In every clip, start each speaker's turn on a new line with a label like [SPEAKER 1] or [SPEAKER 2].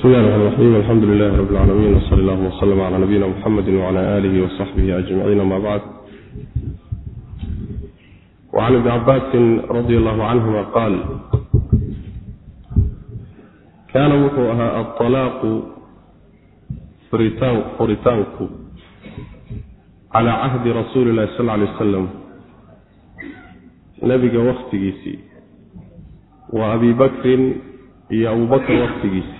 [SPEAKER 1] bismi illahi raxmaan raxiim alxamdu lilahi rabbi alcaalamiin wsali allahuma wslm cala nabiyina muxamedi wcala aalihi wasaxbihi ajmaciin ama bacd wacan ibni cabaasin radi allahu canhuma qaal kaana wuxuu ahaa aalaaqu furitaanku calaa cahdi rasuuli illahi sal lay wasalam nabiga waktigiisii wa abi bakrin iyo abubakr waktigiisii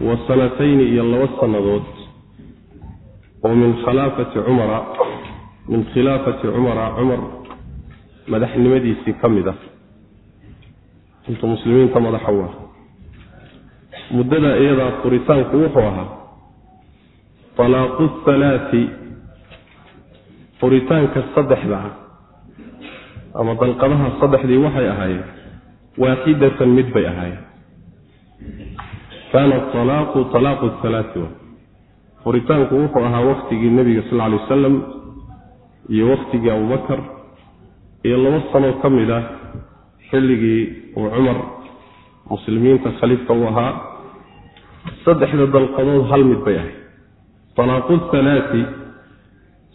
[SPEAKER 1] wa sanatayni iyo laba sannadood oo min khilaafati cumara min khilaafati cumara cumar madaxnimadiisii ka mid ah. Inta muslimiinta madaxa u ah. Muddada iyadaa furitaanku wuxuu ahaa talaaqu halaati furitaanka saddexda ah ama dalqadaha saddexdii waxay ahaayeen waaxidatan mid bay ahaayeen kaana alaaqu alaaqu halaati wa furitaanku wuxuu ahaa waktigii nebiga sal ly wasalam iyo waktigii abubakar iyo laba sano ka mid ah xilligii uu cumar muslimiinta khaliifka u ahaa saddexda dalqadood hal mid bay ahayd alaaqu halaati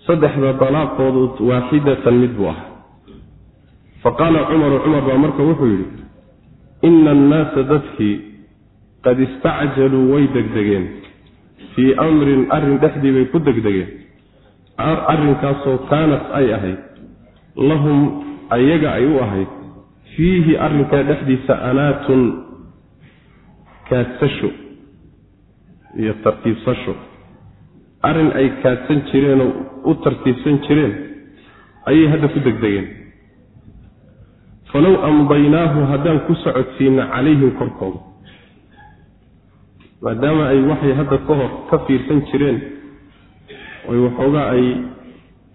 [SPEAKER 1] saddexda dalaaqoodu waaxidatan mid buu ahaa faqaala cumaru cumar baa marka wuxuu yidhi ina annaasa dadkii qad istacjaluu way degdegeen. Fii amrin arrin dhexdii bay ku degdegeen. Arrinkaasoo kaanat ay ahayd. Lahum ayaga ay u ahayd. Fiihi arrinkaa dhexdiisa anaatun kaadsasho iyo tartiibsasho. Arrin ay kaadsan jireenoo u tartiibsan jireen ayay hadda ku degdegeen. Falow amdaynaahu haddaan ku socodsiina calayhim korkooda maadaama ay waxay hadda ka hor ka fiirsan jireen oy waxoogaa ay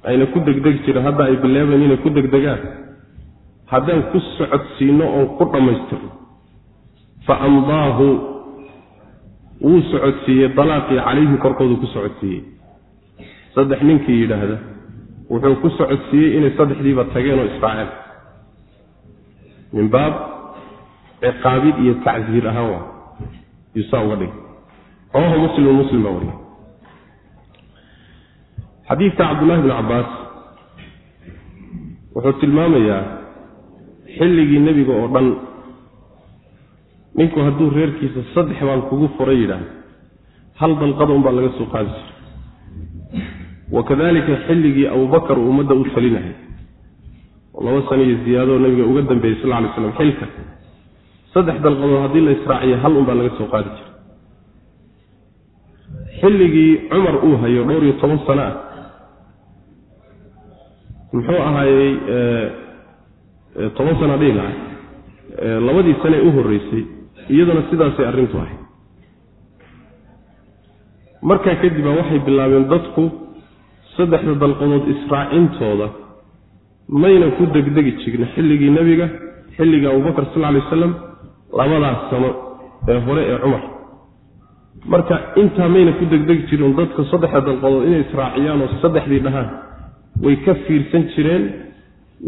[SPEAKER 1] ayna ku degdegi jireen hadda ay bileebeen inay ku degdegaan haddaan ku socodsiino oon ku dhammaystirno fa amdaahu wuu socodsiiyey dalaaqii calayhim korkoodu ku socodsiiyey. Saddex ninkii yidhaahda wuxuu ku socodsiiyey inay saddexdiiba tageen oo israaceen. Min baab ciqaabid iyo tacsiir ahaan waa xadiidka cabdullahi bni cabbaas wuxuu tilmaamayaa xilligii nebiga oo dhan ninku hadduu reerkiisa saddex baan kugu furay yidhaahdo. Hal dalqada unbaa laga soo qaadi jiray. Wakadalika xilligii abubakar ummadda u talinahay. Oo laba sano iyo ziyaadoo nabiga uga dambeeyey sal lay slam xilka saddex dalqadood haddii la israaciyo hal un baa laga soo qaadi jiray. Xilligii cumar uu hayo dhowr iyo toban sano ah muxuu ahaayey toban sana dhihi lahay labadii sane u horreysay iyadana sidaasay arrintu ahayd. Markaa kadib baa waxay bilaabeen dadku saddexda dalqadood israacintooda mayna ku degdegi jirin xilligii nebiga xilligii abubakar sal lay wasalam labadaas sano ee hore ee cumar marka intaa mayna ku degdegi jirin dadka saddexda dalqadood inay israaciyaan oo saddexdii dhahaan way ka fiirsan jireen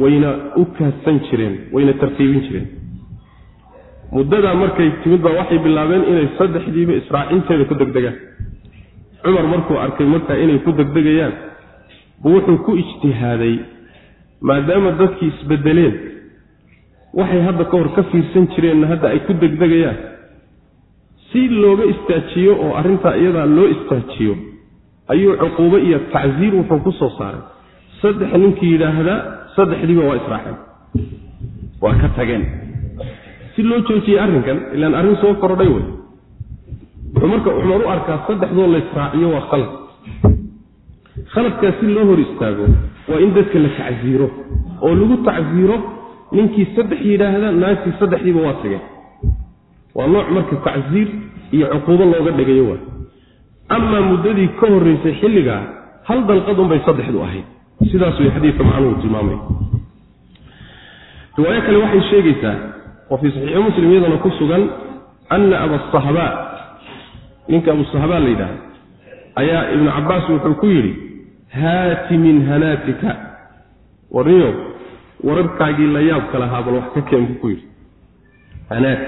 [SPEAKER 1] wayna u kaadsan jireen wayna tartiibin jireen. Muddadaa markay timid baa waxay bilaabeen inay saddexdiiba israacinteeda ku degdegaan. Cumar markuu arkay markaa inay ku degdegayaan bu wuxuu ku ijtihaaday maadaama dadkii isbedeleen waxay hadda ka hor ka fiirsan jireenna hadda ay ku degdegayaan. Si looga istaajiyo oo arrintaa iyadaa loo istaajiyo ayuu cuquubo iyo tacsiir wuxuu ku soo saaray. Saddex ninkii yidhaahdaa saddexdiiba waa israaceen waa ka tageen. Si loo joojiyey arrinkan ilaan arrin soo kordhay wey wuxuu marka cumar u arkaa saddexdoo la israaciyo waa khalad. Khaladkaa si loo hor istaago waa in dadka la tacsiiro oo lagu tacsiiro ninkii saddex yidhaahda naagtii saddexdiiba waa tageen. Waa nooc marka tacsiir iyo cuquubo looga dhigayo waa. Amaa muddadii ka horreysay xilligaa hal dalqadunbay saddexdu ahayd. Sidaas way xadiidka macnuhu tilmaamaya riwaayo kale waxay sheegaysaa oo fii saxiixi muslim iyadana ku sugan ana abasahbaa ninka abusahbaa la yidhahda ayaa ibnu cabbaas wuxuu ku yidhi haati min hanaatika warniyo wararkaagii la yaabka lahaa bal wax ka keen buu ku yidhi. Hanaat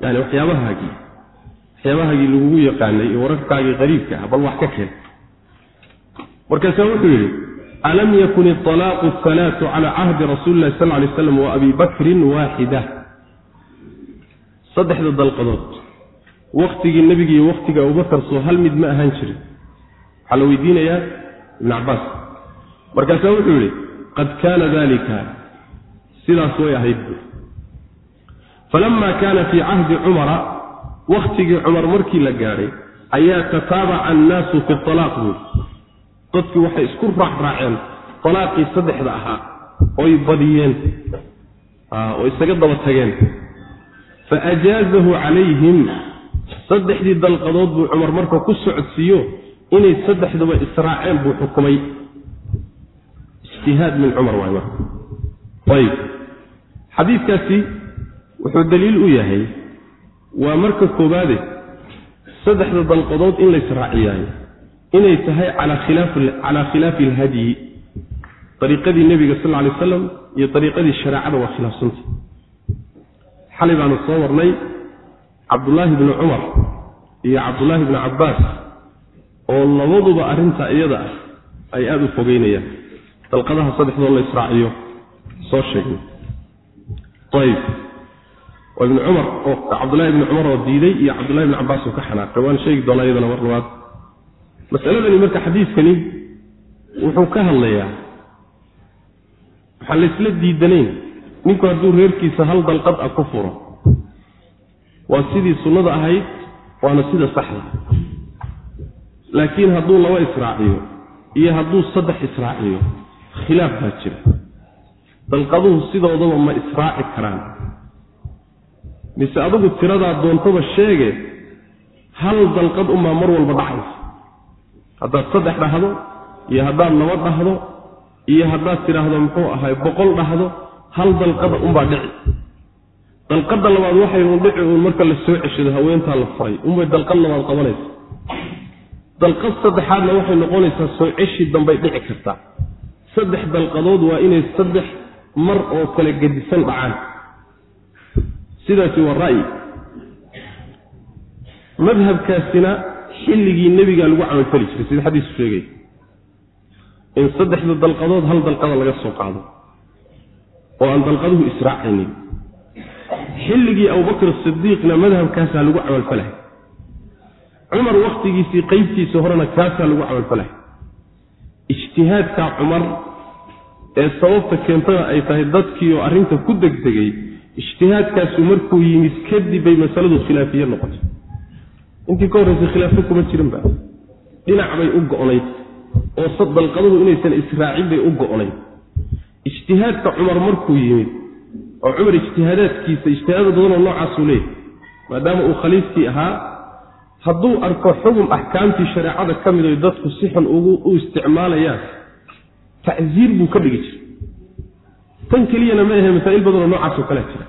[SPEAKER 1] yani waxyaabahaagii waxyaabahaagii lagugu yaqaanay iyo wararkaagii qariibka ah bal wax ka keen. Markaasaa wuxuu yidhi alam yakun iطalaaqu halaatu cala cahdi rasuuli lahi sal lay slam wa abi bakrin waaxida. Saddexda dalqadood waktigii nebiga iyo waktiga abubakar soo hal mid ma ahaan jirin. Waxaa la weydiinayaa ibn cabaas markaasaa wuxuu yidhi qad kaana dalika sidaas way ahayd bu falama kaana fii cahdi cumara waktigii cumar markii la gaadhay ayaa tataabaca annaasu fi alaaq buuri dadkii waxay isku raacraaceen alaaqii saddexda ahaa oy badiyeen oo isaga daba tageen faajaazahu calayhim saddexdii dalqadood buu cumar marka ku socodsiiyo inay saddexduba israaceen buu xukumay ijtihaad min cumar waay marka. Ayib. Xadiidkaasi wuxuu daliil u yahay waa marka koobaade saddexda dalqadood in la israaciyaayo inay tahay calaa khilaafi alhadyi ariiqadii nebiga sal lla alay wasalam iyo ariiqadii shareecada waa khilaafsanta xalay baanu soo marnay cabdullaahi bni cumar iyo cabdullaahi bni cabbaas oo labaduba arrinta iyada ah ay aada u fogeynayaan dalqadaha saddexdoo la israaciyo soo sheegnay ayib waa ibni cumar oo cabdullahi ibni cumar oo diiday iyo cabdullahi ibni cabbaas oo ka xanaaqay. Waan sheegi doonaa iyadana mar labaad. Masaladani marka xadiidkani wuxuu ka hadlayaa waxaan laysla diidanayn ninku hadduu reerkiisa hal dalqad ah ku furo waa sidii sunnada ahayd waana sida saxda. Laakiin hadduu laba israaciyo iyo hadduu saddex israaciyo khilaaf baa jira. Dalqaduhu sidoodaba ma israaci karaan. Mise adigu tiradaa doontaba sheege hal dalqad unbaa mar walba dhacaysa. Haddaad saddex dhahdo iyo haddaad laba dhahdo iyo haddaad tidhaahdo muxuu ahay boqol dhahdo hal dalqada unbaa dhici. Dalqada labaad waxay un dhici uun marka la soo ceshado haweentaa la furay unbay dalqad labaad qabanaysa. Dalqad saddexaadna waxay noqonaysaa soo ceshi dambay dhici kartaa saddex dalqadood waa inay saddex mar oo kale gedisan dhacaan. Sidaasi waa ra'yi. Madhabkaasina xilligii nebigaa lagu camalfali jiray sida xadiisu sheegay in saddexda dalqadood hal dalqada laga soo qaado oo aan dalqaduhu israacaynin. Xilligii abubakr sidiiqna madhabkaasaa lagu camalfalahay cumar wakhtigiisii qeybtiisa horena kaasaa lagu camalfalahay ijtihaadka cumar ee sababta keentana ay tahay dadkiioo arrinta ku degdegay ijtihaadkaasu markuu yimid kadib bay masaladu khilaafiye noqotay. Intii ka horraysay khilaafo kuma jirinba dhinac bay u go'nayd oo dalqaduhu inaysan israacin bay u go'nayd. Ijtihaadka cumar markuu yimid oo cumar ijtihaadaadkiisa ijtihaadada badanoo noocaasuu leeyahy maadaama uu khaliifkii ahaa hadduu arko xugum axkaamtii shareecada ka mid oy dadku si xun u isticmaalayaan tacziir buu ka dhigi jiray. Tan keliyana ma ahe masaa'il badanoo noocaasoo kalea jira.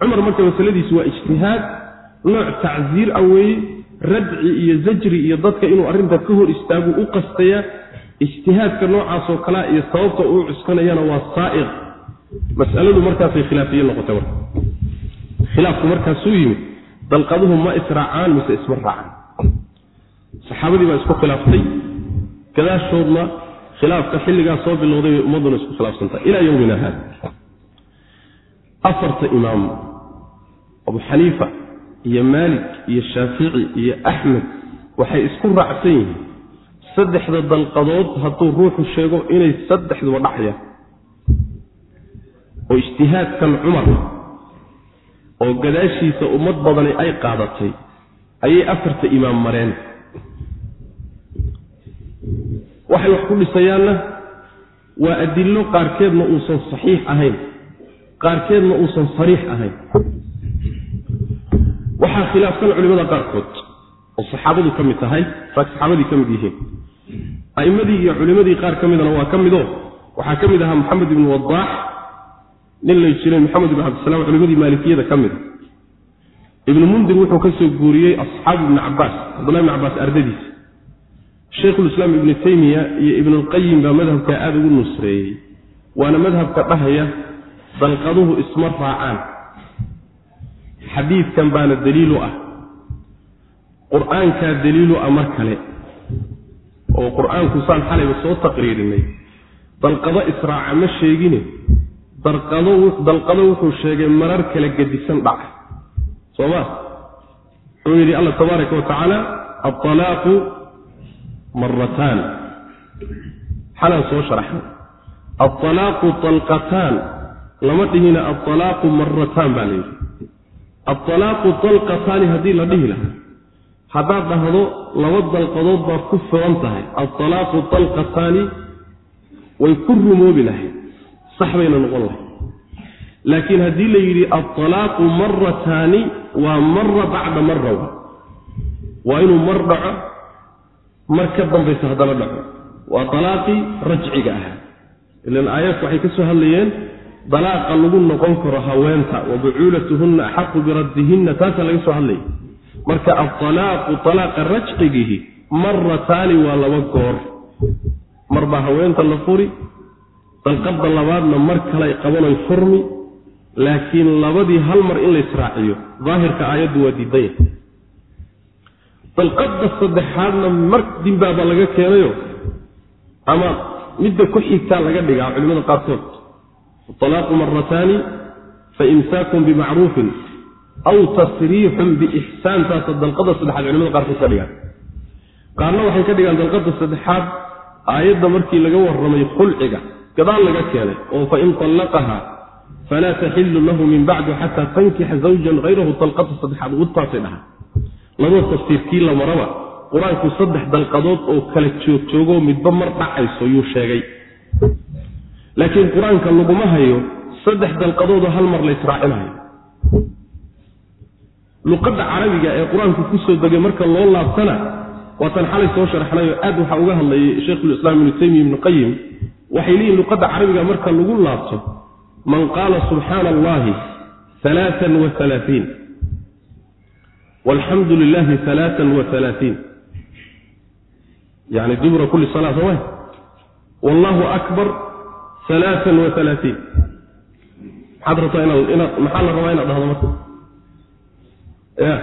[SPEAKER 1] Cumar marka masaladiisu waa ijtihaad nooc tacziir ah weeye radci iyo zajri iyo dadka inuu arrinta ka hor istaagu u qastaya ijtihaadka noocaasoo kalea iyo sababta uu cuskanayana waa saa'iq. Masaladu markaasay khilaafiye noqotay marka. Khilaafku markaasuu yimid dalqaduhu ma israacaan mise isma raacaan. Saxaabadii baa isku khilaaftay. Gadaashoodna khilaafka xilligaa soo bilowday bay ummadduna isku khilaafsantahay ilaa yowmina haada afarta imaam abu xaniifa iyo maalik iyo shaafici iyo axmed waxay isku raacsan yihiin. Saddexda dalqadood hadduu ruuxu sheego inay saddexduba dhacayaan. Oo ijtihaadkan cumar oo gadaashiisa ummad badani ay qaadatay ayay afarta imaam mareen. Waxay wax ku dhisayaanna waa adillo qaarkeedna uusan saxiix ahayn qaarkeedna uusan sariix ahayn. Waxaa khilaafsan culimmada qaarkood oo saxaabadu ka mid tahay saxaabadii ka mid yihiin. A'immadii iyo culimmadii qaar ka midana waa ka midoo waxaa ka mid ahaa maxamed ibnu wadaax nin lay jiray maxamed ibn cabdisalaam culimadii maalikiyada ka mida ibnu mundir wuxuu ka soo guuriyey asxaabu ibni cabaas cabdullahi ibni cabaas ardadiisa. Shaykhulislaam ibnu taymiya iyo ibnulqayim baa madhabka aada ugu nusreeyey waana madhabka dhahaya dalqaduhu isma raacaan. Xadiidkan baana daliilu ah qur'aankaa daliilu ah mar kale oo qur'aanku saan xalayba soo taqriirinay. Dalqado israaca ma sheegine dalqado wuxuu sheegay marar kala gedisan dhaca soo ma? Wuxuu yidhi alla tabaaraka wa tacaala alalaaqu marataan xalaan soo sharaxnay alalaaqu talqataan lama dhihina alalaaqu marataan baa la yidhi. Alalaaqu talqataani haddii la dhihi lahaa. Haddaad dhahdo laba dalqadood baad ku filan tahay. Alalaaqu talqataani way ku rumoobi lahayd sax bayna noqon lahay. Laakiin haddii la yidhi alalaaqu marataani waa mara bacda mara waa inuu mar dhaco mar ka dambaysa haddana dhaco. Waa alaaqii rajciga ahaa ilan aayaadku waxay ka soo hadlayeen dalaaqa lagu noqon karo haweenta wa bucuulatuhunna axaqu biraddihinna taasaa laga soo hadlaya marka alalaaqu alaaqa rajcigihi marataani waa laba goor. Mar baa haweenta la furi dalqadda labaadna mar kalay qabanoy furmi laakiin labadii hal mar in la israaciyo daahirka aayaddu waa diidan yahay. Dalqadda saddexaadna mar dimbaaba laga keenayo ama midda ku xigtaa laga dhigaa culimada qaarkood. Alaaqu marataani fa imsaakun bimacruufin aw tasriixun biixsaan taasa dalqada saddexaad culimada qaarkood ka dhigaan. Qaarna waxay ka dhigaan dalqada saddexaad aayadda markii laga warramay khulciga gadaal laga keenay oo fain allaqaha falaa taxilu lahu min bacdu xataa tankixa zawjan hayrahu dalqada saddexaad ugutaasay dhaha labada tafsiirkii la maraba qur'aanku saddex dalqadood oo kala joogjoogoo midba mar dhacayso yuu sheegay. Laakiin qur'aanka laguma hayo saddex dalqadoodoo hal mar la israacinayo. Luqadda carabiga ee qur'aanku ku soo degay marka loo laabtana waataan xalay soo sharxnayo aad waxaa uga hadlayay sheikhulislaam ibnu taymiya ibnu qayim waxay leeyihiin luqadda carabiga marka lagu laabto man qaala subxaana allahi alaaan wa alaatiin walxamdu lilahi alaaan wa alaatiin yani dubura kulli salaa soo ma wallahu akbar alaaan wa alaatiin maxaad rabtaa inaad maxaa la rabaa inaad dhahdo marka? Ya.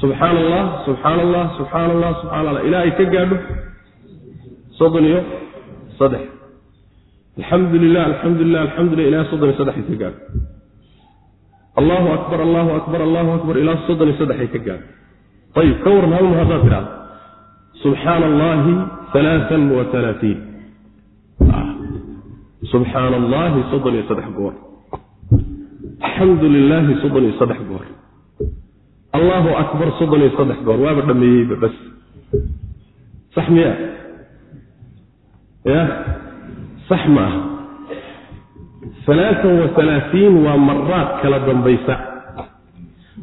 [SPEAKER 1] Subxaan allah subxaan allah subxaan allah subxaan allah ilaa ka gaadho. Soddon iyo saddex. Alxamdu lilah alxamdu lilah alxamdulilah ilaa soddon iyo saddex ay ka gaadho allahu akbar allahu akbar allahu akbar ilaa soddon iyo saddex ay ka gaadho ayib ka waran mar haddaad tidhahdo subxaana allahi alaaan wa alaatiin subxaana allahi soddon iyo saddex goor. Alxamdu lilaahi soddon iyo saddex goor. Allahu akbar soddon iyo saddex goor. Waaba dhameeyeyba bas. Sax miya ya? Sax ma ah alaaan wa alaatiin waa maraad kala dambaysa.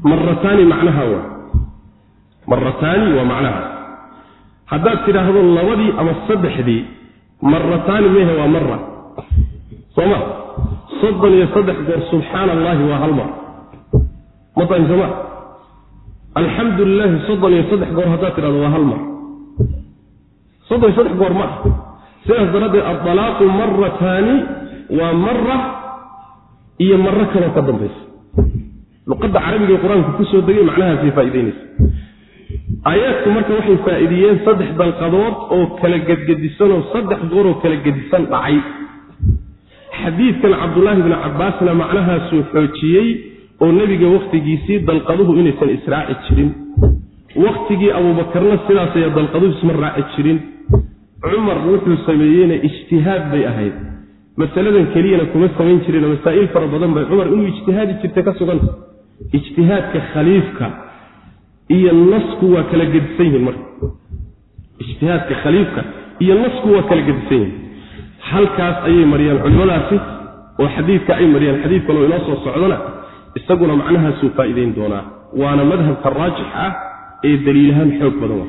[SPEAKER 1] Marataani macnaha waa. Marataani waa macnaha. Haddaad tidhaahdo labadii ama saddexdii marataani mehe waa mara soo ma? Soddon iyo saddex goor subxaana allahi waa hal mar. Matahin sooma alxamdu lilaahi soddon iyo saddex goor haddaad tidhahdo waa hal mar. Soddon iyo saddex goor ma sidaas daraaddeed adalaaqu marataani waa mara iyo maro kaloo ka dambaysa. Luqadda carabiga qur'aanku ku soo degay macnahaasay faa'idaynaysa aayaadku marka waxay faa'iideeyeen saddex dalqadood oo kala gedgedisanoo saddex goor oo kala gedisan dhacay. Xadiidkan cabdulaahi bni cabbaasna macnahaasuu xoojiyey oo nebiga wakhtigiisii dalqaduhu inaysan israaci jirin. Wakhtigii abuubakarna sidaasaya dalqaduhu isma raaci jirin cumar wuxuu sameeyeyna ijtihaad bay ahayd. Masaladan keliyana kuma samayn jirin masaa'il fara badan bay cumar inuu ijtihaadi jirta ka suganta ijtihaadka khaliifka iyo nasku waa kala gedisan yihiin marka. Ijtihaadka khaliifka iyo nasku waa kala gedisan yihiin. Halkaas ayay mariyaan culimmadaasi oo xadiidka ay mariyaan. Xadiid kaloo inoo soo socdona isaguna macnahaasuu faa'iideyn doonaa. Waana madhabka raajix ah ee daliilahaan xoog badan wa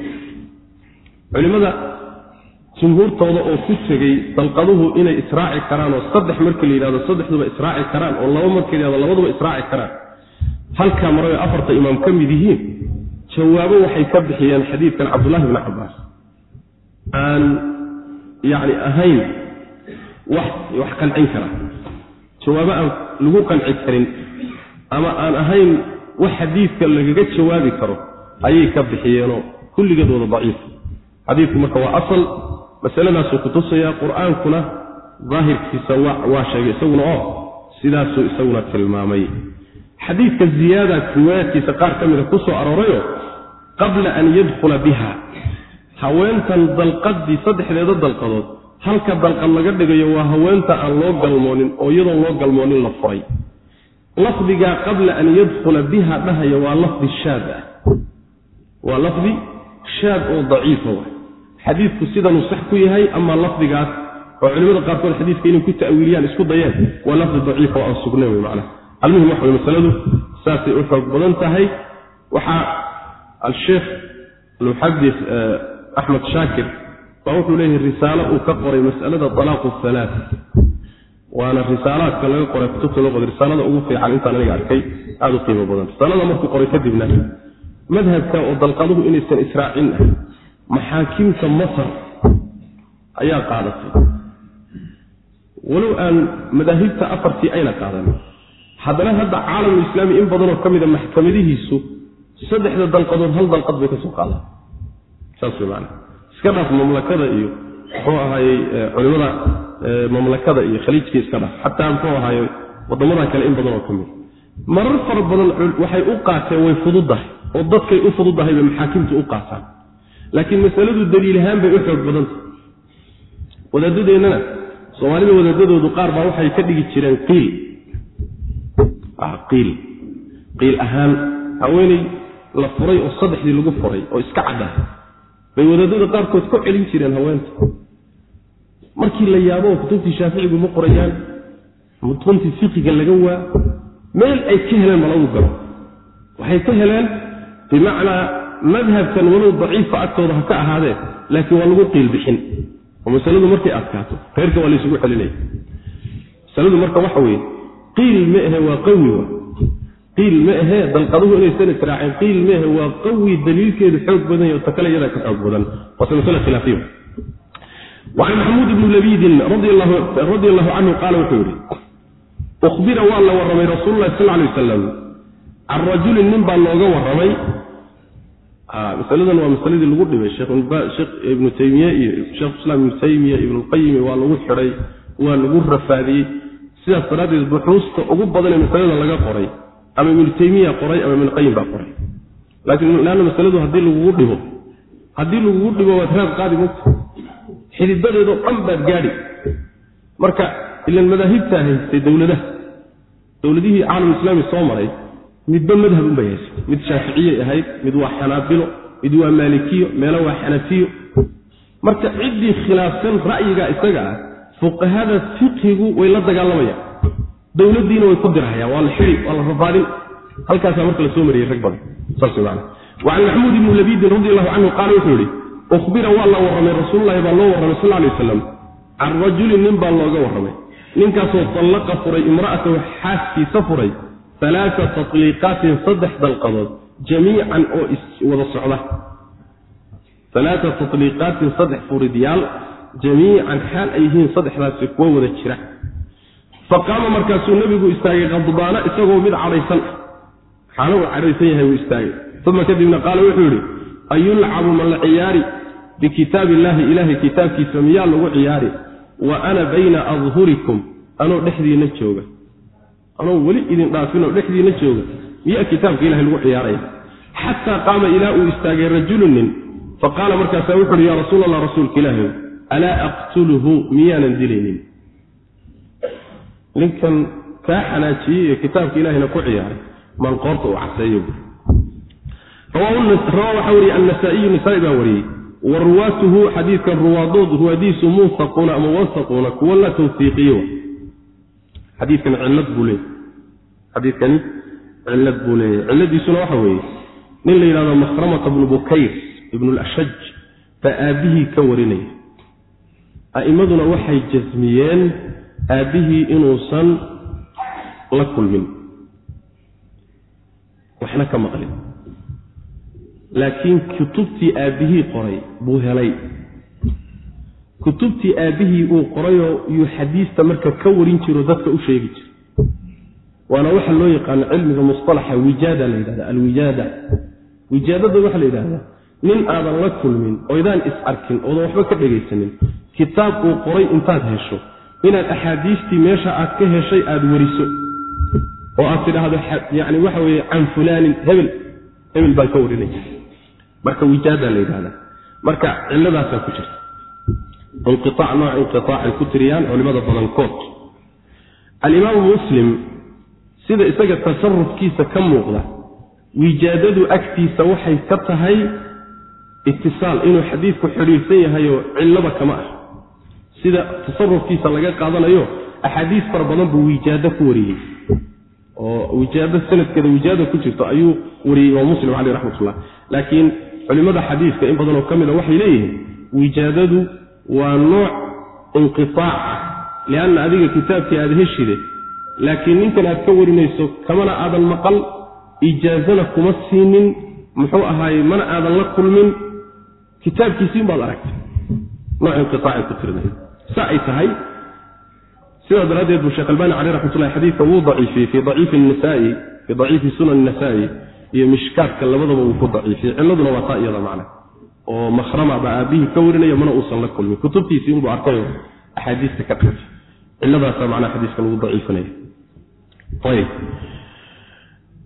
[SPEAKER 1] jumhuurtooda oo ku tegey dalqaduhu inay israaci karaan oo saddex markii la yidhahdo saddexduba israaci karaan oo laba markii la yhahdo labaduba israaci karaan. Halkaa marabay afarta imaam ka mid yihiin jawaabo waxay ka bixiyeen xadiidkan cabdullahi bni cabbaas. Aan yacni ahayn wax wax qancin kara. Jawaabo aan lagu qanci karin ama aan ahayn wax xadiidka lagaga jawaabi karo ayay ka bixiyeenoo kulligeed wada daciif. Xadiidku marka waa asal masaladaasuu kutusaya qur'aankuna daahirkiisa waa sheegay isaguna oo sidaasuu isaguna tilmaamay. Xadiidka ziyaada riwaayaadkiisa qaar ka mida ku soo aroorayo qabla an yadkhula biha. Haweentan dalqadii saddexdeeda dalqadood halka dalqad laga dhigayo waa haweenta aan loo galmoonin oo iyadoon loo galmoonin la furay. Lafdigaa qabla an yadkhula biha dhahaya waa lafdi shaad ah. Waa lafdi shaad oo daciifa wa xadiidku sidanuu sax ku yahay ama lafdigaas oo culimada qaarkood xadiidka inay ku ta'wiiliyaan isku dayeen waa lafdi daciifa oo aan sugnayn wey macnaha. Almuhim waxa wey masaladu saasay u xoog badan tahay. Waxaa alsheekh almuxadis axmed shaakir baa wuxuu leeyahay risaalo uu ka qoray mas'alada talaaqu halaat waana risaalaadka laga qoray kutubta loo qoray risaalada ugu fiican intaan aniga arkay aada u qiimo badan. Risaalada markuu qoray kadibna madhabka oo dalqaduhu inaysan israacin maxaakimta masar ayaa qaadatay. Walow aan madaahibta afartii ayna qaadan haddana hadda caalamul islaami in badanoo ka mida maxkamadihiisu saddexda dalqadood hal dalqad bay ka soo qaadaan saas way maana iska dhaaf mamlakada iyo muxuu ahaayey culimada mamlakada iyo khaliijkii iska dhaaf. Xataa muxuu ahaaye waddamada kale in badan oo ka mid marar fara badan waxay u qaateen way fududahay oo dadkay u fududahay bay maxaakimtu u qaataan laakiin masaladu daliil ahaan bay u xoog badantah wadaadadeennana soomaalida wadaadadoodu qaar baa waxay ka dhigi jireen qiil. Qiil. Qiil ahaan haweeney la furay oo saddexdii lagu furay oo iska cadda bay wadaadada qaarkood ku celin jireen haweenta. Markii la yaabo kutubtii shaaficigu ma qorayaan kutubtii fiqiga laga waa meel ay ka heleen ma lagu galo. Waxay ka heleen bimacnaa madhabkan walow daciifa agtooda ha ka ahaadee laakiin waa lagu qiil bixin oo masaladu markay adkaato reerka waa laysugu celinaya masaladu marka waxa weeye qiil ma ahe waa qawi wa? Qiil ma ahe dalqaduhu inaysan israaceen qiil ma ahe waa qawi daliilkeedu xoog badan yaho takale iyadaa ka xoog badan. Waase masale khilaafiya maxamuud ibni labiidin radi allahu canhu qaala wuxuu yihi ukhbira waa la warramay rasuululahi sal lay wasalam can rajulin nin baa looga warramay masaladan waa masaladii lagu dhibay sheekh ibnu taymiye iyo sheekh islaam ibnu taymiya ibnulqayimi waa lagu xidhay waa lagu rafaadiyey sidaas daraaddeed buxuusta ugu badan ee masalada laga qoray ama ibnu taymiya qoray ama ibnuqayim baa qoray laanna masaladu haddii lagugu dhibo haddii lagugu dhibo waad raad qaadi mogta xididadeedoo dhan baad gaadhi marka ilan madaahibtaa haystay dowladaha dowladihii caalamulislaami soo maray midba madhab unbay haysatay mid shaaficiyay ahayd mid waa xanaabilo mid waa maalikiyo meelo waa xanafiyo. Marka ciddii khilaafsan ra'yiga isaga ah fuqahada fiqhigu way la dagaalamayaan dowladdiina way ku dirahayaan waa la xidi waa la rafaadin. Halkaasaa marka la soo rag badan. Wacan maxmuud ibni labiidin radi allahu canhu qaala wuxuu yihi ukhbira waa la warramay rasuululahi baa loo warramay sal lay wasalam can rajulin nin baa looga warramay. Ninkaasoo tallaqa furay imra'atahu xaaskiisa furay alaaa tatliiqaatin saddex dalqadood jamiican oo iswada socda. Alaaa tatliiqaatin saddex furidyaal jamiican xaal ay yihiin saddexdaasi kuwo wada jira. Fa qaama markaasuu nebigu istaagay qadbaana isagoo mid cadhaysan. Xaalo uu cadhaysan yahay wuu istaagay. Uma kadibna qaala wuxuu yidhi ayulcabu ma la ciyaari? Bikitaab illaahi ilaahay kitaabkiisa miyaa lagu ciyaari? Wa ana bayna adhurikum? Anoo dhexdiinna jooga anoo weli idin dhaafinoo dhexdiinna jooga. Miyaa kitaabka ilahay lagu ciyaaraya? Xataa qaama ilaa uu istaagay rajulu nin fa qaala markaasaa wuxu uhi yaa rasuul allah rasuulka ilaahay alaa aqtuluhu miyaanan dilaynin? Ninkan kaa xanaajiyey ee kitaabka ilahayna ku ciyaaray maan qoorta uu caseeyo rawaa waxaa wariyey annasaa'iyu nisaa baa wariyey wa ruwaatuhu xadiidkan ruwaadood ruwaadiisu munsaquuna ama wasaquuna kuwa la tawfiiqiyo xadiidkani cillad buu leeyay xadiidkani cillad buu leeyahy cilladiisuna waxa weeye nin la yidhahdo makhramata bnu bukayr ibnu lashaj baa aabbihii ka warinaya. A'immaduna waxay jasmiyeen aabbihii inuusan la kulmin. Waxna ka maqlin. Laakiin kutubtii aabbihii qoray buu helay kutubtii aabbihii uu qorayoo yuu xadiista marka ka warin jiro dadka u sheegi jira. Waana waxa loo yaqaano cilmiga musalaxa wijaada la yidhahda alwijaada. Wijaadada waxaa la yidhahdaa nin aadan la kulmin oydaan is arkin oodan waxba ka dhegaysanin kitaab uu qoray intaad hesho inaad axaadiistii meesha aad ka heshay aada weriso oo aad tidhaahdo yani waxa weeye can fulaanin hebel hebel baan ka warinaya marka wijaada la yidhahdaa marka ciladaasaa ku jirta inqiaac nooc inqiaac ay ku tiriyaan culimada badankood alimaamu muslim sida isaga tasarufkiisa ka muuqda wijaadadu agtiisa waxay ka tahay itisaal inuu xadiidku xidhiirsan yahayo cillaba kama ah. Sida tasarufkiisa laga qaadanayo axaadiis fara badan buu wijaado ku wariyey. Oo wijaado sanadkeeda wijaada ku jirto ayuu wariyey imaam muslim caleyh raxmatullah laakiin culimmada xadiiska in badanoo ka mida waxay leeyihiin wijaadadu waa nooc inqiaac ah lianna adiga kitaabkii aada heshide laakiin ninkan aad ka warinayso kamana aadan maqal ijaazana kuma siinin muxuu ahaaye mana aadan la kulmin. Kitaabkiisiin baad aragtay. Nooc inqiaacay ku tirnay sa ay tahay. Sidaa daraaddeed buu sheekh albani caleyh raxmatullahi xadiidka wuu daciifiyey fii daciifi nasaai fii daciifi sunan nasaa-i iyo mishkaadka labadaba wuu ku daciifiyey. Cilladuna waa taa iyada macna oo mahrama baa aabbihii ka warinaya mana uusan la kulmin. Kutubtiisii unbuu arkayo axaadiista ka qaatay cilladaasaa macnaa xadiiska lagu daciifinaya ayb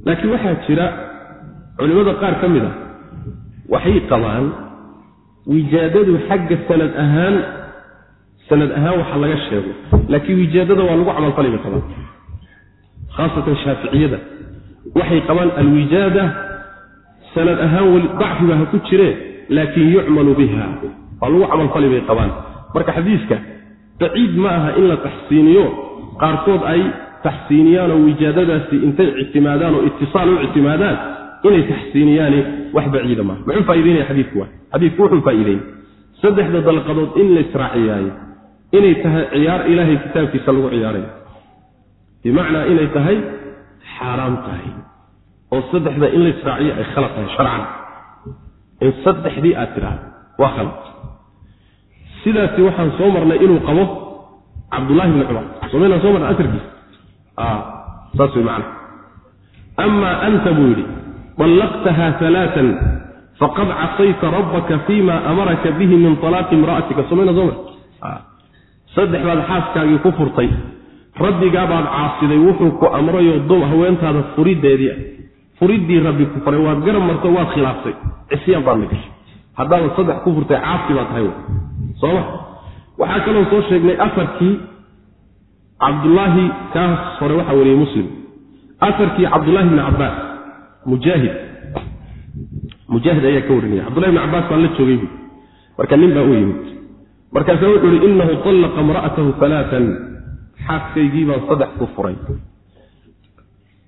[SPEAKER 1] laakiin waxaa jira culimmada qaar ka mid a waxay qabaan wijaadadu xagga sanad ahaan sanad ahaan waxa laga sheego laakiin wijaadada waa lagu camalfali bay qabaan. Khaasatan shaaficiyada waxay qabaan alwijaada sanad ahaan weli dacfiba ha ku jiree laakin yucmalu biha. Waa lagu camalfali bay qabaan. Marka xadiiska baciid ma aha in la taxsiiniyo. Qaarkood ay taxsiiniyaan oo wijaadadaasi intay ictimaadaan oo itisaal u ictimaadaan inay taxsiiniyaani wax baciida maaha. Muxuu faa'ideynaya xadiidku waa. Xadiidku wuxuu faa'iideyn saddexda dalqadood in la israaciyaayo inay tahay ciyaar ilaahay kitaabkiisa lagu ciyaarayo. Bimacnaa inay tahay xaaraam tahay. Oo saddexda in la israaciyo ay khalad tahay sharcan in saddexdii aad tidhaahdo. Waa khalad. Sidaasi waxaan soo marnay inuu qabo cabdullahi bni cumar. Somaynaan soo marnay asarkiisa saas way macana amaa anta buu yidhi طallaqtaha alaaan faqad casayta rabbaka fima amaraka bihi min talaaqi imra'atika. Somayna soo mar saddex baad xaaskaagii ku furtay rabbigaabaad caasiday wuxuu ku amrayoo haweentaada furideedii furiddii rabbi ku waad garab marto waad khilaaftay cisyaan baad magashay haddaabaad saddex ku furtay caasi baad tahay sooma waxaa kaloo soo sheegnay afarkii cabdullaahi kaas hore waxaa wariyey muslim. Afarkii cabdullahi bni cabbaas mujaahid. Mujaahid ayaa ka warinaya. Cabdullahi bni cabbaas baan la joogay bu marka nin baa u yimid. Markaasaa wuxuu yihi inahu طallaqa imra'atahu alaaan xaaskaygii baan saddex ku furay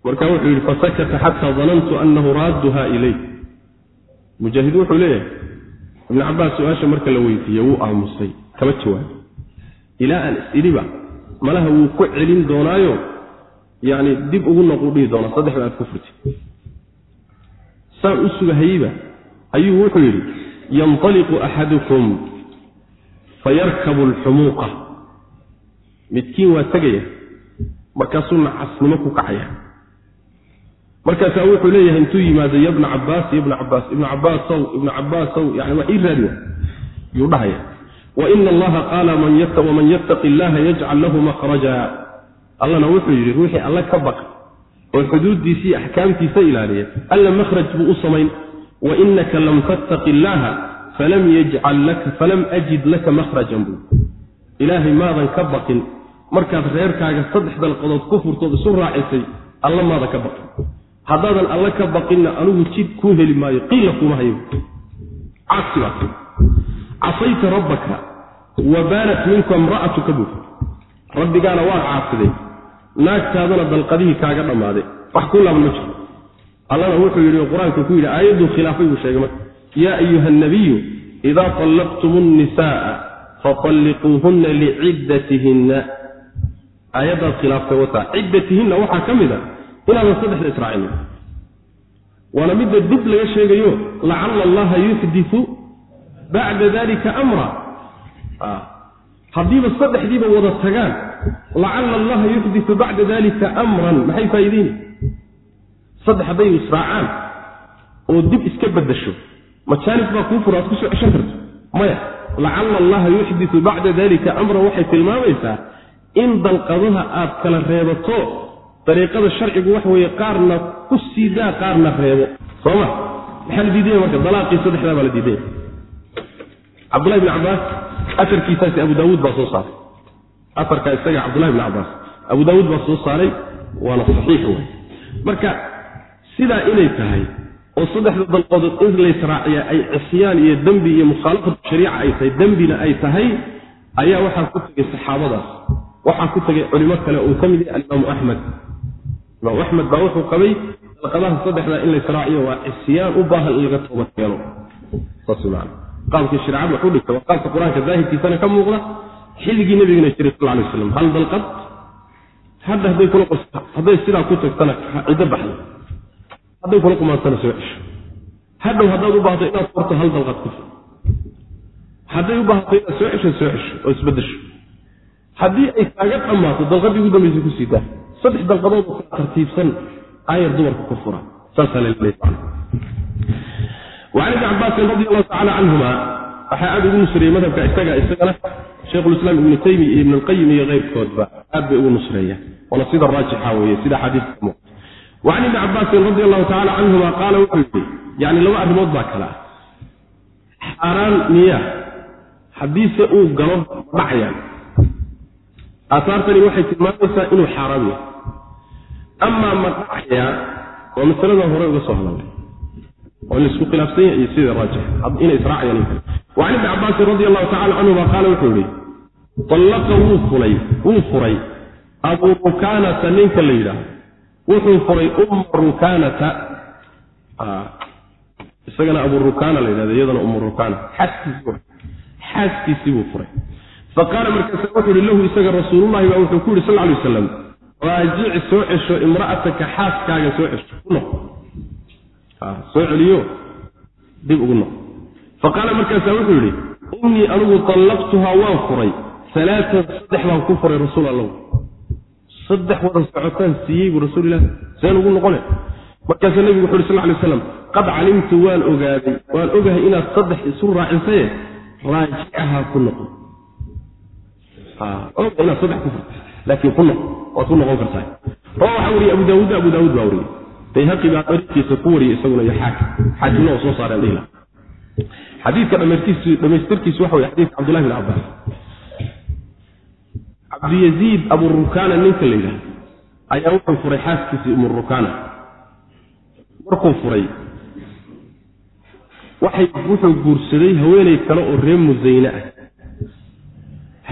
[SPEAKER 1] markaa wuxuu yidhi fasakata xataa danantu anahu raadduha ilay mujaahid wuxuu leeyahay ibnu cabbaas su'aasha marka la weydiiye wuu aamusay kama jawaabo ilaa aan is-idhiba malaha wuu ku celin doonaayo yani dib ugu noqu dhihi doonaa saddexda aad ku furtay saan u sugahayeyba ayuu wuxuu yidhi yanطaliqu axadukum fayarkabu alxumuuqa. Midkiin waa tegaya markaasuu nacasnimo ku kacaya markaasaa wuxuu leeyahay intuu yimaado ya cabaas ya bna cabaas ibna cabaasow ibna cabaasow yani waa ii raadi yuu dhahaya. Waina allaha qaala waman yattaqi illaha yajcal lahu makhraja. Allana wuxuu yidhi ruuxii alle ka baqa oo xuduuddiisii axkaamtiisa ilaaliya alla makhraj buu u samayn. Wainaka lam tattaqi illaha falam yajcal laka falam ajid laka makhrajan buu. Ilaahay maadan ka baqin. Markaad reerkaaga saddex dalqadood ku furtood isu raacisay alla maadan ka baqin haddaadan alle ka baqinna anigu jid kuu heli maayo qiila kuma hayo. Casayta rabbaka wa baanat minka imra'atuka bur rabbigaana waa caasiday naagtaadana dalqadihii kaaga dhammaaday. Wax ku laaban ma jiro. Allana wuxuu yidhi oo qur'aanka ku yidhi aayaddu khilaafay buu sheegay marka. Yaa ayuha annabiyu idaa tallaqtum annisaaa fatalliquuhunna liciddatihinna aayaddaad khilaaftay wataa ciddatihinna waxaa ka mid a inaadan saddexda israacinin waana midda dib laga sheegayo lacala allaha yuxdiu bacda dalika amra. Haddiiba saddexdiiba wada tagaan lacala allaha yuxditu bacda dalika amran. Maxay faa'iideyni saddex hadday israacaan oo dib iska bedasho majaanis baa kuu fura aad ku soo ceshan karto? Maya lacala allaha yuxditu bacda dalika amran waxay tilmaamaysaa in dalqadaha aad kala reebato dariiqada sharcigu waxa weeye qaarna ku siidaa qaarna reebo. Sooma? Maxaa la diidaya marka? Dalaaqii saddexdaa baa la diidaya. Cabdullahi bn cabbaas aarkiisaasi abu daawuud baa soo saaray. Aarka isaga cabdullahi bn cabbaas. Abu daawuud baa soo saaray waana saxiix wey marka sidaa inay tahay oo saddexda dalqadood in laysraaciya ay cisyaan iyo dembi iyo mukhaalafatu shariica ay tahay dembina ay tahay ayaa waxaa ku tegay saxaabadaas. Waxaa ku tegay culimo kale uu ka mid yahay alimaamu axmed imaamu axmed baa wuxuu qabay dalqadaha saddexdaa in laysraaciyo waa cisyaan u baahan in laga toobad keeno. Qaabkii shareecadu wax u dhigta waa qaabka qur'aanka daahirkiisana ka muuqda xilligii nabigana jiray sal lay waslam hal dalqad? Hadda hadday kula hadday sidaa ku tagtana ciddo baxda hadday kula qumaantana soo cesho. Hadhow haddaad u baahdo inaad qorto hal dalqad ku fur hadday u baahato inaad soo cesho soo cesho oo isbedesho haddii ay kaaga dhammaato dalqadii ugu dambaysa ku sii daa saddex dalqadood oo kala tartiibsan aayar dumarka ku fura saasaa la leeyahay wacan ibni cabaasin radi allahu tacala canhuma waxaa aada ugu nusreeyey madhabka isaga isagana sheikhulislaam ibnu taymiya iyo ibn alqayim iyo keyrkoodba aad bay ugu nusreeyaan waana sida raajixa weeye sida xadiiska wacan ibni cabaasin radi allahu tacala canhuma qaala wuxuu yidhi yani laba arrimood baa kale ah. Xaaraan miya haddiise uu galo dhacayaan. Aasaartani waxay tilmaamaysaa inuu xaaraam yahay amaa ma dhacayaa waa masaladan hore uga soo hadalnay oo in la isku khilaafsan yahay iyo sida raajix inay israacayaan wacan ibni cabaasin radi allahu tacala canhuma qaala wuxuu yihi tallaqa wuu fulay wuu furay. Abuu rukaanata ninka la yidhaahdo. Wuxuu furay umma rukaanata. Isagana abu rukaana la yidhahdo iyadana ummu rukaana. Xaaskiisii xaaskiisii buu furay. Faqaala markaasa wuxuu yihi raajic soo cesho imra'ataka xaaskaaga soo cesho. Ku noq soo celiyo. Dib ugu noq faqaala markaasaa wuxuu yidhi innii anigu tallaqtuhaa waan furay. Alaatan saddex baan ku furay rasuul allahu. Saddex wada socotaan siiyey buu rasuulilah seen ugu noqone. Markaasaa nebigu wuxu uhi sal lay waslam qad calimtu waan ogaaday. Waan ogahay inaad saddex isu raacisaye raajicahaa ku noqo. Oga inaad saddex ku furta laakiin ku noq waad ku noqon kartaa. Rawa waxaa wariyey abu daawuud abu daawuud baa wariyey bayhaqi baa dariiqiisa ku wariyey isaguna iyo xaakim. Xaakimna oo soo saareen dhihla xadiidka dhamaystirkiisu waxa wey xadiidka cabdullahi bin cabbaas. Cabdiyaziid aburukaana ninka la yidhahdo ayaa wuxuu furay xaaskiisii umurukaana markuu furay waxay wuxuu guursaday haweeney kale oo reer musayne ah.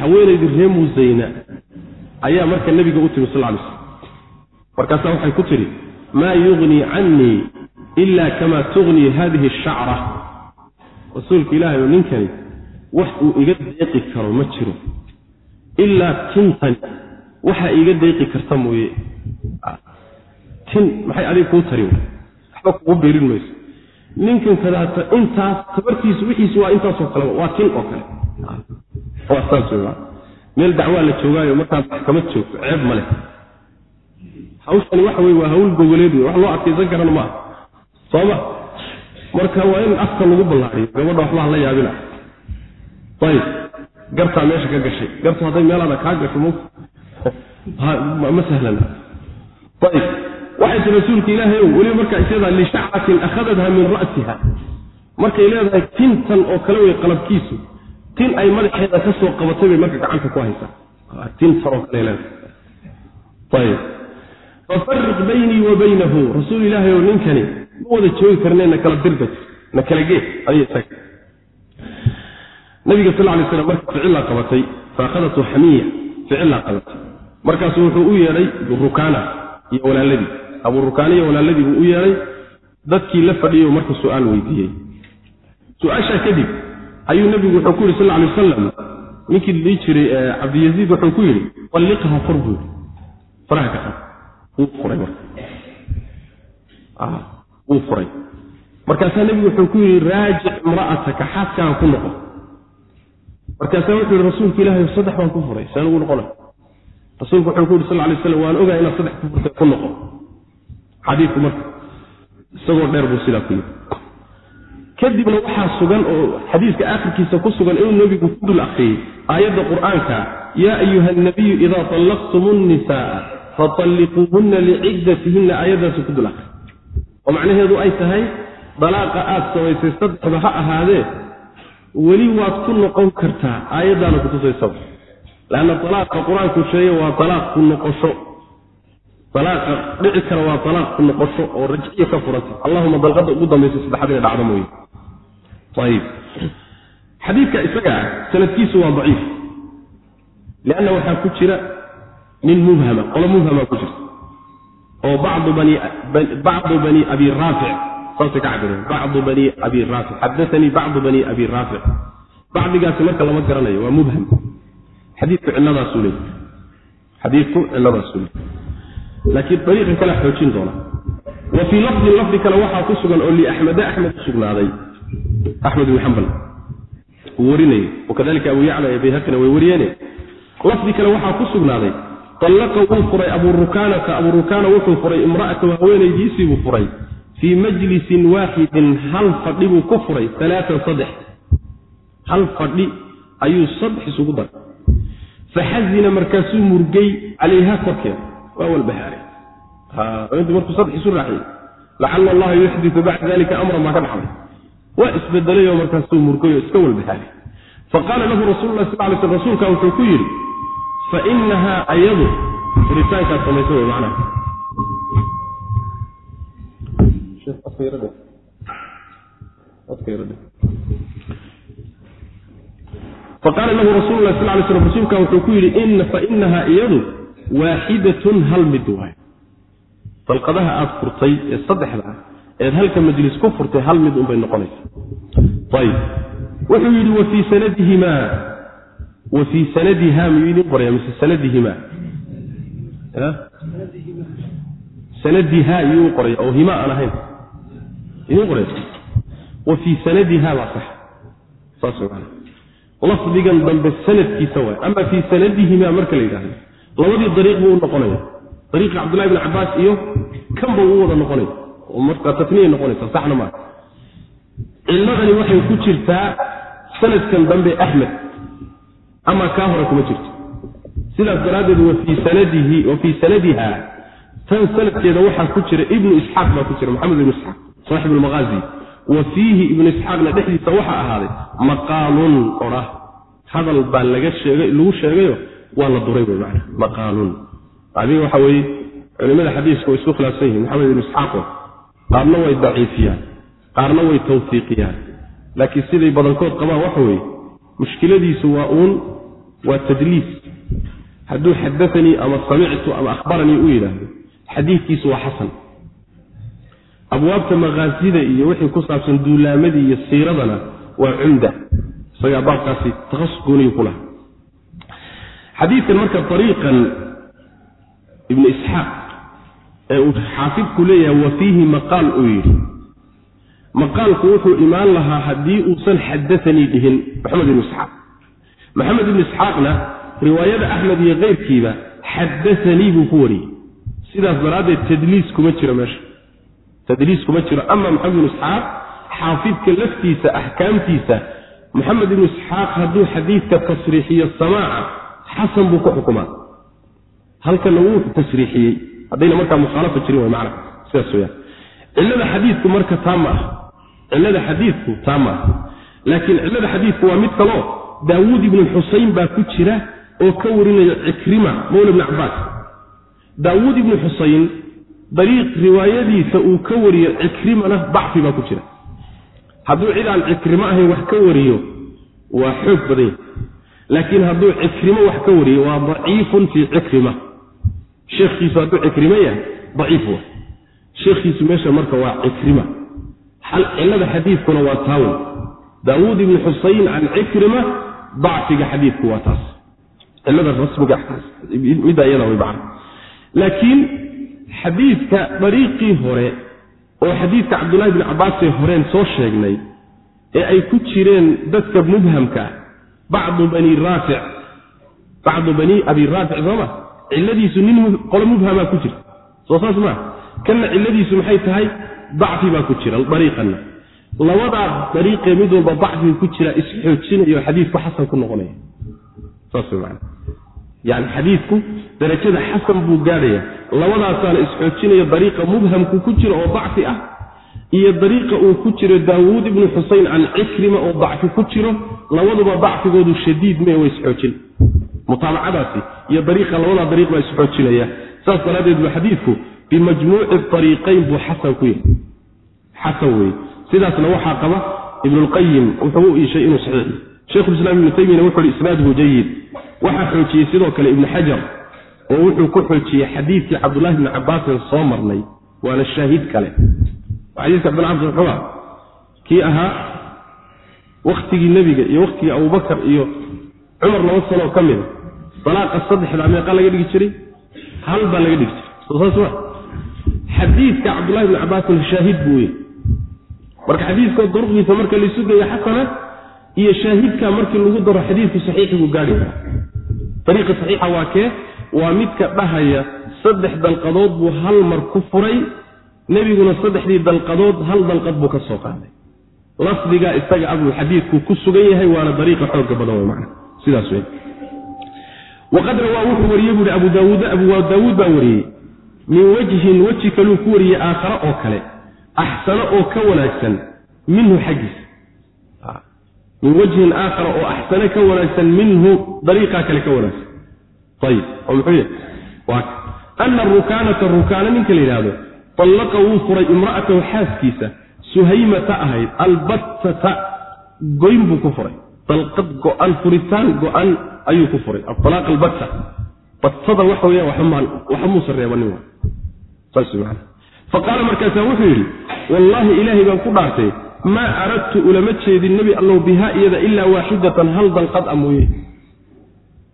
[SPEAKER 1] Haweenaydii reer musayna ayaa marka nebiga u timi sal lay slam. Markaasaa waxay ku tidhi maa yugnii cannii ila kama tugnii hadihi ashacra rasuulka ilaahay oo ninkani wax uu iga deeqi karo ma jiro. Ilaa tintani waxaa iiga deeqi karta mooye. Tin maxay adiga kuu tari waxba kugu biirin mayso. Ninkan kadaata intaas tabartiisu wixiisu waa intaasoo kaleba waa tin oo kale meel dacwaa la joogaayo markaad maxkamad joogto ceeb ma leh. Hawshani waxa weye waa hawl gogoleed wey wax loo adkaysan karana maaha sooma marka waa in afka lagu ballaariyo gabadha waxba hala yaabina. Ayib gartaa meesha ka gashay. Gartu hadday meelaada kaa gasho m ma sahlana ayib waxay ti rasuulka ilaahay weliba markaa isyadaa lishacratin akhadadha min ra'siha markay leedahay tintan oo kale wey qalabkiisu tin ay madaxeeda ka soo qabatay bay marka gacanta ku haysaa. Tintan oo kale leedahay. Ayib fafariq baynii wa baynahu. Rasuul ilaahay ow ninkani ma wada joogi karne na kala dirbaj na kala geed nabiga sal lay slam marka ficillaa qabatay faakhadathu xamiya ficillaa qabatay. Markaasuu wuxuu u yeedhay rukaana iyo walaaladii abuu rukaana iyo walaaladii buu u yeedhay. Dadkii la fadhiyo marka su'aal weydiiyey. Su'aashaa kadib ayuu nebigu wuxuu ku yidhi sal lay wasalam ninkii lii jiray cabdiyaziid wuxuu ku yidhi alliqha far buu yidhi faraha ka qab wuu furay marka. Wuu furay. Markaasaa nebigu wuxuu ku yidhi raajic imra'ataka xaaskaaga ku noqo markaasaa wuxuu yihi rasuulka ilahi saddex baan ku furay saan ugu noqona rasuulku wuxuu ku yidhi sal lay slam waan ogaa inaad saddex ku furtay ku noqo xadiidku marka isagoo dheer buu sidaa ku yidhi kadibna waxaa sugan oo xadiiska aakhirkiisa ku sugan inuu nebigu ku dul akriyey aayadda qur'aanka yaa ayuha nabiyu idaa طallaqtum nnisaaa faطalliquuhunna liciddatihinna aayadaasu ku dul akriy oo macnaheedu ay tahay dalaaqa aad samaysay saddexda ha ahaadee weli waad ku noqon kartaa aayaddaana kutusaysaba leanna dalaaqa qur'aanku sheegay waa dalaaq ku noqosho. Dalaaqa dhici kara waa dalaaq ku noqosho oo rajciyo ka furanta allahuma dalqada ugu dambaysa saddexaad inay dhacdo mooye ayib xadiidka isaga ah sanadkiisu waa daciif. Lianna waxaa ku jira nin mubhama qolo mubhama ku jirta oo bacdu bani abi raafic saasay ka cabireen bacdu bani abi raafic xadaanii bacdu bani abi raafic bacdigaasi marka lama garanayo waa mubham. Xadiidku ciladaasuu leey xadiidku ciladaasuu leey laakiin dariiqan kala xoojin doona. Wa fii lafdin lafdi kale waxaa ku sugan oo liaxmeda axmed ku sugnaaday axmed ibn xambal uu warinayay wakadalika abu yacla iyo bayhaqina way wariyeene lafdi kale waxaa ku sugnaaday allaqa wuu furay abuu rukaanata abuu rukaana wuxuu furay imra'atahu haweenaydiisii buu furay fii majlisin waaxidin hal fadhi buu ku furay alaaan saddex hal fadhi ayuu saddex isugu daray faxazina markaasuu murgay calayha korkeeda waa walbahaaray intu markuu saddex isu raaciyey lacala allaha yuxditu bacda dalika amran baa ka dhaxlay waa isbedelayoo markaasuu murgay oo iska walbahaaray faqaala lahu rasul lah sal lay sl rasuulka wuxuu ku yidhi fainahaa ayadu furitaankaad samaysa wey macnaha. Faqaala lahu rasul lah sal lay slam rasuulka wuxuu ku yidhi fainahaa iyadu waaxidatun hal mid waay. Dalqadaha aad furtay ee saddexda ah eed halka majlis ku furtay hal mid unbay noqonaysa. Ayib. Wuxuu yidhi wa fii sanadihimaa wa fii sanadiha miyuu idin qoraya mise sanadihima. Sanadiha iyuu qoraya oo hima aan ahayn. Idin qoraya wa fii sanadiha baa sax. Saas lafdigan dambe sanadkiisa waay. Ama fii sanadihima marka la yidhahdo labadii dariiq buu u noqonaya. Dariiqi cabdullahi bn cabaas iyo kanba uu wada noqonaya markaa tatniyay noqonaysa saxna maaha cilladani waxay ku jirtaa sanadkan dambe axmed ama kaa hore kuma jirto. Sidaas daraaddeed wafii sanadihi wa fii sanadiha tan sanadkeeda waxaa ku jira ibnu isxaaq baa ku jira maxamed ibnu isxaaq saaxibu lmaqaazi wa fiihi ibnu isxaaqna dhexdiisa waxaa ahaaday maqaalun odhah hadal baa laga sheegay lagu sheegayo waa la duray wey mana maqaalun. Adiga waxa weeye culimada xadiiska way isku khilaafsan yihiin maxamed ibnu isxaaqo qaarna way daciifiyaan qaarna way tawfiiqiyaan. Laakiin siday badankood qabaan waxa weeye mushkiladiisu waa uun waa tadliis. Hadduu xadaanii ama samictu ama akhbaranii u yidhaahdo xadiidkiisu waa xasan. Abwaabta makaasida iyo wixii ku saabsan duulaamadii iyo siiradana waa cumda isagaa baabkaasi takhasus gooniyu ku laha xadiidkan marka ariiqan ibnu isxaaq ee uu xaafidku leeyahay wa fiihi maqaal uu yidhi. Maqaalku wuxuu imaan lahaa haddii uusan xadaanii dhihin maxamed ibnu isxaaq. Maxamed ibnu isxaaqna riwaayada axmed iyo keyrkiiba xadaanii buu ku wariyey. Sidaas daraaddeed tadliis kuma jiro meesha. Tadliis kuma jiro. Ama maxamed ibnu isxaaq xaafidka laftiisa axkaamtiisa maxamed ibnu isxaaq hadduu xadiidka tasriixiyo samaaca xasan buu ku xukumaa. Halkana wuu tasriixiyey haddayna markaa mukhaalafa jirin way macna sidaas weyaan cillada xadiidku marka taa ma ah cillada xadiidku taa ma ah laakiin cillada xadiidku waa mid kaloo daawuud ibnu xusayn baa ku jira oo ka warinaya cikrima mawla bni cabaas daawuud ibnu xusayn dariiq riwaayadiisa uu ka wariyo cikrimana dacfi baa ku jira. Hadduu cid aan cikrimo ahayn wax ka wariyo waa xoog badan. Yahy laakiin hadduu cikrimo wax ka wariyo waa daciifun fii cikrima sheekhiisu hadduu cikrimo yahay daciif wa sheekhiisu meesha marka waa cikrima. Cillada xadiidkuna waa taawen daawuud ibnu xusayn can cikrima dacfiga xadiidku waa taas. Cilada rasmiga midda iyada way macna laakiin xadiidka dariiqii hore oo xadiidka cabdullahi bni cabbaasee horeen soo sheegnay ee ay ku jireen dadka mubhamka bacdu bani raafic bacdu bani abi raafic sooma ciladiisu nin qolo mubhamaa ku jirta soo saas maa kanna ciladiisu maxay tahay? Dacfi baa ku jira dariiqanna. Labadaa dariiqee mid walba dacfiga ku jira isxoojinayo xadiidku xasan ku noqonaya. Saas man yani xadiidku darajada xasan buu gaadhaya. Labadaasaana isxoojinaya dariiqa mubhamku ku jira oo dacfi ah iyo dariiqa uu ku jiro daawuud ibnu xuseyn can cikrima oo dacfi ku jiro labaduba dacfigoodu shadiid mee way isxoojin. Mutaabacadaasi iyo dariiqa labadaa dariiq baa isxoojinaya. Saas daraaddeed buu xadiidku bimajmuuci ariiqayn buu xasan ku yahay. Xasan weye sidaasna waxaa qaba ibnulqayim wuxuu u iishay inuu saxiix shekhulislaam ibnu taymiyana wuxu uhi isnaaduhu jayid. Waxaa xoojiyey sidoo kale ibnu xajar oo wuxuu ku xoojiyey xadiidkii cabdullahi bni cabaasin soo marnay waana shaahid kale. Xadiiska cabdullah cabdi ah kii ahaa wakhtigii nebiga iyo wakhtigii abubakar iyo cumar laba sanoo ka mida dalaaqa saddexda meeqa laga dhigi jiray hal baa laga dhigi jiray. Soo saas ma xadiidka cabdullahi bni cabaasin shaahid buu wey marka xadiidka duruqdiisa marka laysu geeyo xasana iyo shaahidka markii lagu daro xadiidku saxiixi buu gaari karaa. Ariiqa saxiixa waa kee waa midka dhahaya saddex dalqadood buu hal mar ku furay nebiguna saddexdii dalqadood hal dalqad buu ka soo qaaday lafdigaa isaga abuu xadiidku ku sugan yahay waana dariiqa xooga badan w man sidaas wey waqad rawaa wuxuu wariyey buuhi abu daawuud abu daawuud baa wariyey. Min wajhin weji kaluu ku wariyey aakhare oo kale. Axsano oo ka wanaagsan minhu xaggiisa min wajhin aakhara oo axsano ka wanaagsan minhu dariiqaa kale ka wanaagsan. Ayib. Oo muxuu waa ana rukaanata rukaana ninka la yidhaahdo tallaqa wuu furay imra'atahu xaaskiisa suhaymata ahayd albattata goyn buu ku furay. Dalqad go-an furitaan go-an ayuu ku furay. Aalaaq albatta. Battada waxa weya waxa muusa reebanin faqaala markaasaa wuxuu yidhi wallaahi ilaahay baan ku dhaartay maa aradtu ulama jeedin nebi allow bihaa iyada ilaa waaxidatan hal dalqad a mooye.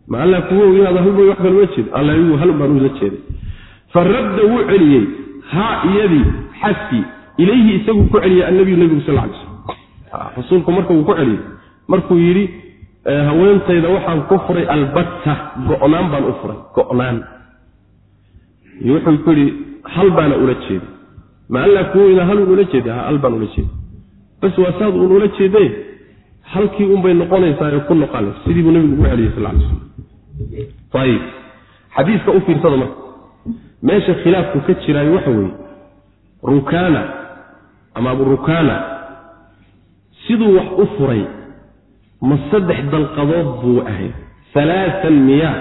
[SPEAKER 1] Ma alla kuwo inaad halbay wax kalma jeed alla hal baan ula jeeday. Fa radda wuu celiyey haa iyadii xaskii ilayhi isagu ku celiyey annabiyu nebigu sal lay slam rasuulku marka uu ku celiyey markuu yidhi haweentayda waxaan ku furay albatta go'naan baan u furay go'naan. Wuxuu ku yidhi hal baana ula jeeday ma alla kuwo inaa hal un ula jeeda ha hal baan ula jeeday bas waa saad uun ula jeeday halkii unbay noqonaysaa ee ku noqona sidii buu nabigu ugu celiyey sal lay slam ayib xadiiska u fiirsada marka. Meesha khilaafku ka jiraayo waxa weeye rukaana ama aburukaana siduu wax u furay ma saddex dalqadood buu ahay alaaan miyaa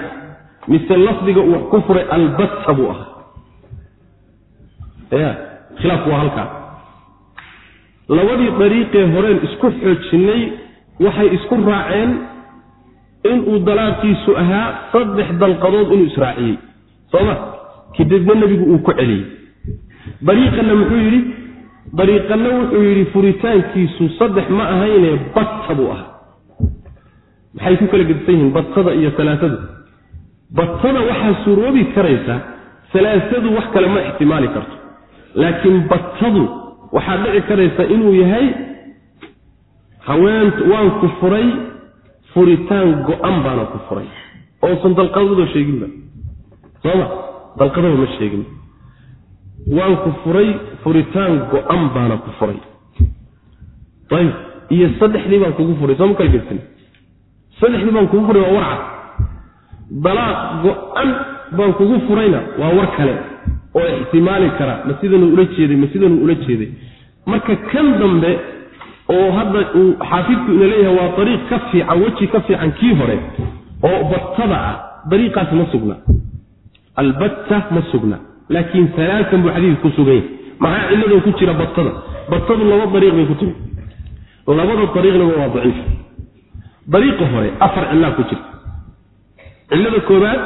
[SPEAKER 1] mise lafdiga uu wax ku furay albatta buu ahaa. Ya khilaafku waa halkaa. Labadii dariiqee horeen isku xoojinnay waxay isku raaceen inuu dalaaqiisu ahaa saddex dalqadood inuu israaciyey. Sooma kadibna nebigu uu ku celiyey. Dariiqanna muxuu yidhi dariiqanna wuxuu yidhi furitaankiisu saddex ma ahayne batta buu ahaa. Maxay ku kala gedisan yihiin battada iyo salaasadu? Battada waxaa suuroobi karaysa salaasadu wax kale ma ixtimaali karto. Laakiin battadu waxaa dhici karaysa inuu yahay haween waan ku furay furitaan go-an baana ku furay. Oosan dalqadado sheeginba. Sooma dalqadaba ma sheegin waan ku furay furitaan go-an baana ku furay. Ayib. Iyo saddexdii baan kugu furay soo ma kala gedsan saddexdii baan kugu furay waa war cad. Dalaaq go-an baan kugu furayna waa war kale oo ixtimaali kara. Ma sidanuu ula jeeday ma sidanuu ula jeeday. Marka kan dambe oo hadda uu xaafidku ina leeyahay waa dariiq ka fiican weji ka fiican kii hore oo battada ah dariiqaas ma sugna. Albatta ma sugna laakiin alaaan buu xadiidka ku sugan yahay maxaa cilladoo ku jira battada battadu laba dariiq bay ku timi. Labada dariiqnaba waa daciif dariiqa hore afar cillaa ku jirta cillada koobaad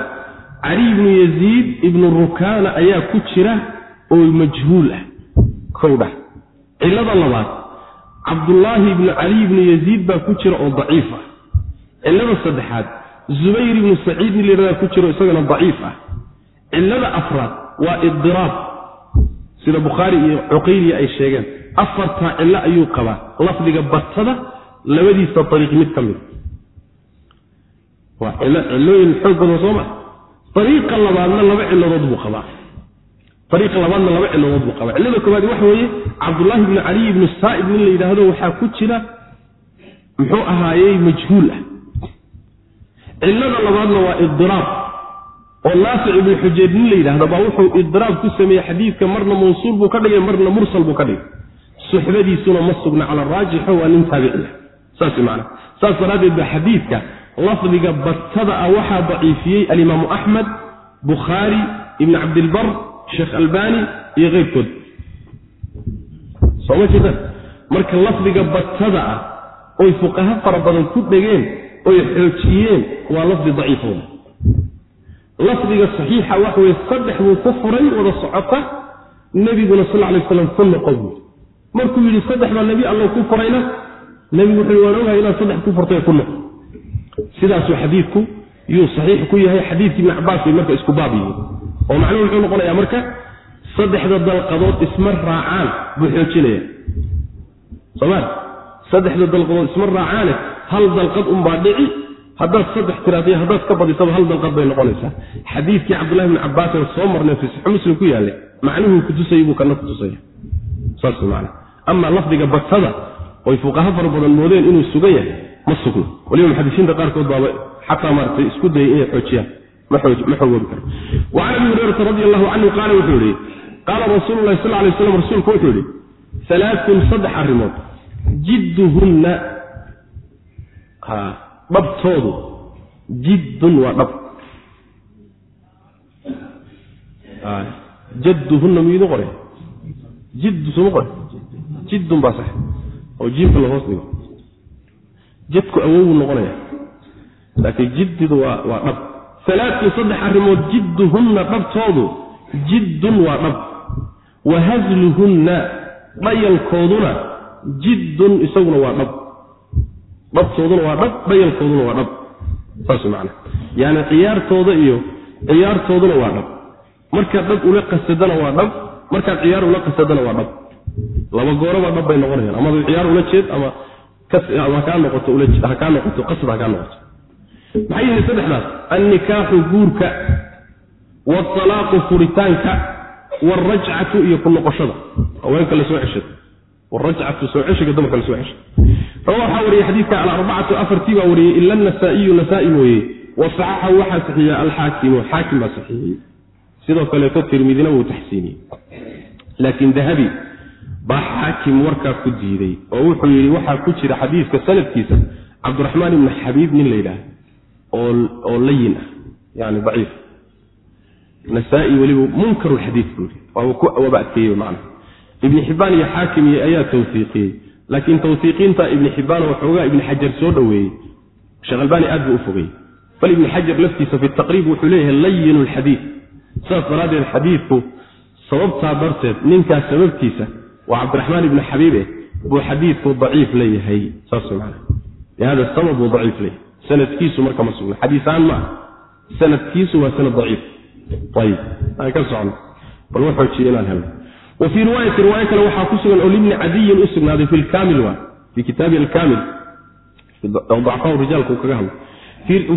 [SPEAKER 1] cali ibnu yaziid ibnu rukaana ayaa ku jira oo majhuul ah. Kowdha cillada labaad cabdullaahi ibnu cali ibnu yaziid baa ku jira oo daciif ah. Cillada saddexaad zubayr ibnu saciid liraa ku jiro isagana daciif ah. Cillada afraad waa idiraab sida bukhaari iyo cuqayliya ay sheegeen afartaa cillo ayuu qabaa. Lafdiga batada labadiisa dariiq mid ka mida waa cilooyin xoog badan sooma ariiqa labaadna laba ciladood buu qabaa. Ariiqa labaadna laba ciladood buu qabaa. Cillada koowaad waxa weeye cabdullaahi bni caliy ibnu saa'ib nin la yidhaahdo waxaa ku jira muxuu ahaayey majhuul ah. Cillada labaadna waa idiraab oo naafic ibnu xujeed nin la yidhahdo baa wuxuu idiraab ku sameeyey xadiidka marna mawsuul buu ka dhigay marna mursal buu ka dhigay. Suxbadiisuna ma sugna cala raajixo waa nin taabiciya saas maana saas daraaddeed ba xadiidka lafdiga batada ah waxaa daciifiyey alimaamu axmed bukhaari ibni cabdilbar sheekh albani iyo keyrkood. Soma jeedaan marka lafdiga batada ah oy fuqaho fara badan ku dhegeen oy xoojiyeen waa lafdi daciifooda lafdiga saxiixa waxa weye saddex buu ku furay wada socota nebiguna sal lay slam ku noqo buui markuu yidhi saddex baa nebi allo ku furayna nebigu wuxuu waan ogahay inaad saddex ku furtay ku noqo sidaasuu xadiidku yuu saxiix ku yahay xadiidkii ibni cabaas bay marka isku baab yihiin oo macnuhu muxuu noqonayaa marka saddexda dalqadood isma raacaan buu xoojinaya somaal saddexda dalqadood isma raacaane hal dalqad unbaa dhici haddaad saddex tiraadiyo haddaad ka badisaba hal dalqad bay noqonaysaa. Xadiidkii cabdullahi bni cabaasin soo marnay fi saxi muslim ku yaallay macnuhuu kutusayay buu kana kutusaya saas man amaa lafdiga batada oy fuqaho fara badan moodeen inuu sugan yahay ma sugno. Waliba muxadisiinta qaarkood baaba xataa maaratay isku dayay inay xoojiyaan. Ma xoogoobi karo. Wa can abi hurayrata radi allahu canhu qaala wuxuu yihi qaala rasuulu lahi sal lay slam rasuulku wuxuu yihi alaaun saddex arrimood. Jidduhunna dhabtoodu jiddun waa dhab. Jadduhunna miyuudu qore jiddu suma qore jiddun baa sax oo jiimka la hoos dhigo. Jadku awowuu noqonaya laakiin jiddidu waa waa dhab. Alaatun saddex arrimood jidduhunna dhabtoodu jiddun waa dhab. Wa hasluhunna dhayalkooduna jiddun isaguna waa dhab dhabtooduna waa dhab dhayalkooduna waa dhab. Saas macana yaani ciyaartooda iyo ciyaartooduna waa dhab. Markaad dhab ula qasadana waa dhab markaad ciyaar ula qasadana waa dhab. Laba gooraba dhab bay noqonayaan ama ciyaar ula jeed ama ha kaa noqoto ha kaa noqoto qasad ha kaa noqoto. Maxay yihiin saddexdaas? Annikaaxu guurka waalaaqu furitaanka waalrajcatu iyo ku noqoshada. Haweenka la soo ceshada wrajcatu soo ceshiga dumarka la soo ceshay rawa waxaa wariyey xadiidka alarbacatu afartii baa wariyey ila anasaa'iyu nasaa-i mooye wa saxaxahu waxaa saxiiya alxaakimu xaakim baa saxiixiyey. Sidoo kaleeto tirmidina wuu taxsiiniyey. Laakiin dahabi baa xaakim warkaa ku diiday oo wuxuu yidhi waxaa ku jira xadiidka sanadkiisa cabdiraxmaan ibni xabiib nin la yidhaah oo layin ah yani daciif. Nasaa-i weliba munkaru lxadiid buu yidhi waaba adkeeyey macna ibni xibbaan iyo xaakim iyo ayaa tawfiiqiyey. Laakiin tawfiiqiinta ibni xibbaan waxoogaa ibni xajar soo dhoweeyey sheekh albaani aad buu u fogey bal ibni xajar laftiisa fi taqriib wuxuu leeyahay layinu lxadiid sidaas daraaddeed xadiidku sababtaa darteed ninkaas sababtiisa waa cabdiraxmaan ibni xabiibe buu xadiidku daciif leeyahay. Saas man lihada sabab buu daciif leeyahay. Sanadkiisu marka ma sugna. Xadiisaan ma ah sanadkiisu waa sanad daciif. Ayib aan ka socno. Bal wa xoojiye inaan helno wa fii riwaayati riwaayo kale waxaa ku sugan oo libni cadiyin u sugnaaday fi lkaamil waa fii kitaabi alkaamil. Dacfahu rijaalku kaga hadlo.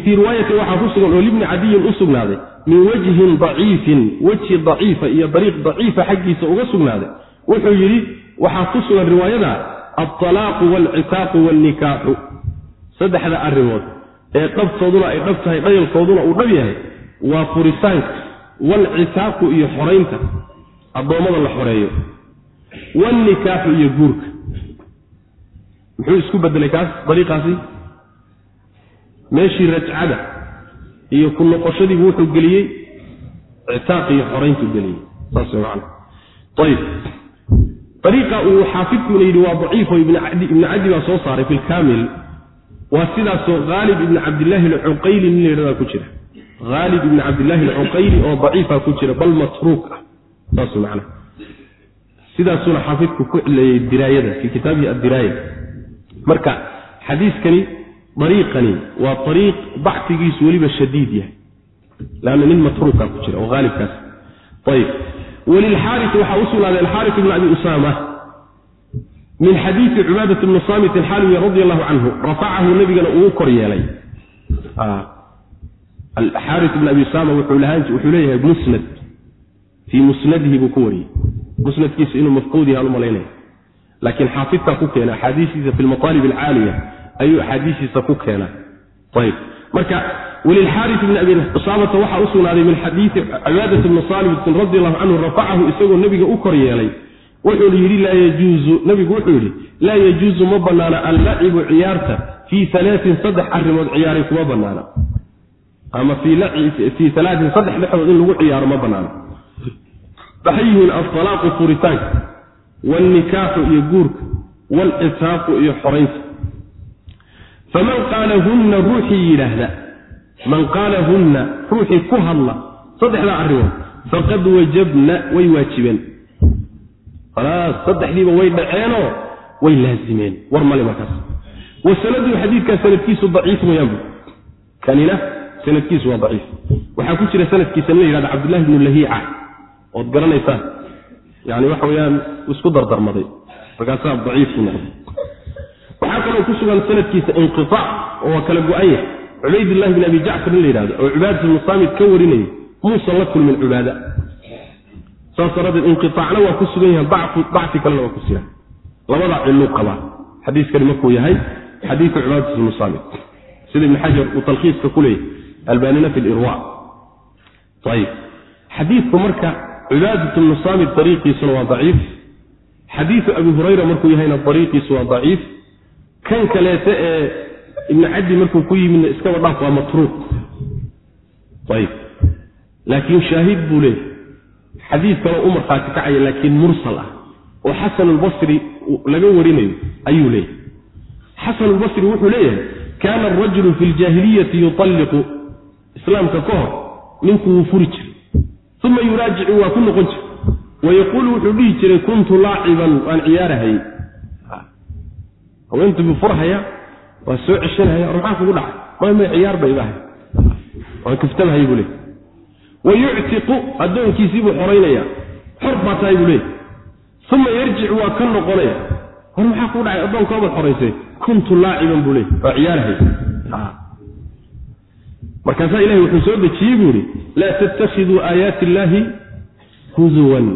[SPEAKER 1] Fii riwaayatin waxaa ku sugan oo libni cadiyin u sugnaaday min wajhin daciifin wejhi daciifa iyo dariiq daciifa xaggiisa uga sugnaaday. Wuxuu yidhi waxaa ku sugan riwaayada altalaaqu waalcitaaqu waalnikaaxu saddexda arrimood ee dhabtooduna ay dhab tahay dhayalkooduna uu dhab yahay waa furitaanka waalcitaaqu iyo xoraynta addoommada la xoreeyo waalnikaaxu iyo guurka. Muxuu isku bedelay kaas dariiqaasi? Meeshii rajcada iyo ku noqoshadiibu wuxuu geliyey ictaaq iyo xorayntuu geliyey. Saas macana ayib ariiqa uu xaafidkuna yidhi waa daciifo ibni cadi baa soo saaray fi lkaamil waa sidaasoo haalib ibni cabdillaahi alcuqayli nin layidhahdaa ku jira. Haalib ibni cabdillaahi alcuqayli oo daciifa ku jira bal matruuk ah saas macana sidaasuuna xaafidku ku cileeyey diraayada fii kitaabihi addiraaya. Marka xadiiskani dariiqani waa ariiq dacfigiisu weliba shadiid yahay. Lanna nin matruuka ku jira oo haalibkaas ayib walilxaari waxaa u sugnaaday alxaari bn abi usama min xadiii cubaadat bni saamitin xaaliwi radi allahu canhu rafacahu nebigana uu kor yeelay. Alxaari bn abi sama wuxuu leeyahay musnad fii musnadihi buu ku wariyey. Musnadkiisa inuu mafquud yahaan u laakiin xaafidkaa ku keena axaadiistiisa fi lmaqaalib alcaaliya ayuu axaadiistiisa ku keenaa ayb marka walilxaari bni abi usaamata waxaa u sugnaaday min xadiii cibaadat bni saalibitin radi allahu canhu rafacahu isagoo nebiga u kor yeelay. Wuxuu yidhi laa yajuuzu nebigu wuxuu yidhi laa yajuuzu ma bannaana allacibu ciyaarta fii alaain saddex arrimood ciyaaray kuma bannaana. Ama fii alaain saddex dhexdood in lagu ciyaaro ma bannaana waxay yihiin alalaaqu furitaanka waalnikaaxu iyo guurka waalcitaaqu iyo xoraynta faman qaalahunna ruuxii yidhaahda man qaalahunna ruuxii ku hadla saddexdaa arrimood. Faqad wajabna way waajibeen. Khalaas saddexdiiba way dhaceenoo way laazimeen. War male markaas. Wa sanadu xadiidkaa sanadkiisu daciif mooyaanbu kanina sanadkiisu waa daciif. Waxaa ku jira sanadkiisa nin la yihahda cabdullahi bnu lahiica ood garanaysaan yani waxa weyaan isku dardarmaday markaasaa daciifku noqday waxaa kaloo ku sugan sanadkiisa inqiaac oo kala go-an yahay. Cubaydillahi bin abi jacfar in la yidhahdo oo cubaadat saamid ka warinayay muusan la kulmin cubaada. Saas daradeed inqiaacna waa ku sugan yahay dacfi kalena waa ku sugan labadaa ciluu qabaa xadiiskani markuu yahay xadiiku cubaadat saamid sida ibn xajar uu talkhiiska ku leeyahy albanina fi lirwa ayib xadiidku marka cibaadat bnu saamid ariiqiisuna waa daciif. Xadiidu abi hurayra markuu yahayna ariiqiisu waa daciif. Kan kaleete ee ibnu caddi markuu ku yimidna iskaba dhaaf waa matruuq. Ayib. Laakiin shaahid buu leeyahy xadiid kaloo u markhaati kacaya laakiin mursal ah. Oo xasanulbasri laga warinayo ayuu leeyahy xasanulbasri wuxuu leeyahay kaana arajulu fi ljaahiliyati yualliqu islaamka ka hor ninku wuu furi jiray uma yuraajicu waa ku noqon jiray wayaquulu wuxuu dhihi jiray kuntu laaciban waan ciyaarahayey haweentu buu furhaya waa soo ceshanahaya or kugu dhacay may may ciyaar bay ibahay waan kaftamahay buu leey wa yuctiqu addoonkiisii buu xoraynaya xor baa tahay buu leey uma yarjicu waa ka noqonaya war maxaa kugu dhacay addoonkoobaad xoraysay kuntu laaciban buu leey waa ciyaarahay markaasaa ilahay wuxuu soo dejiyey buu ihi laa tattakhiduu aayaati illaahi huzuwan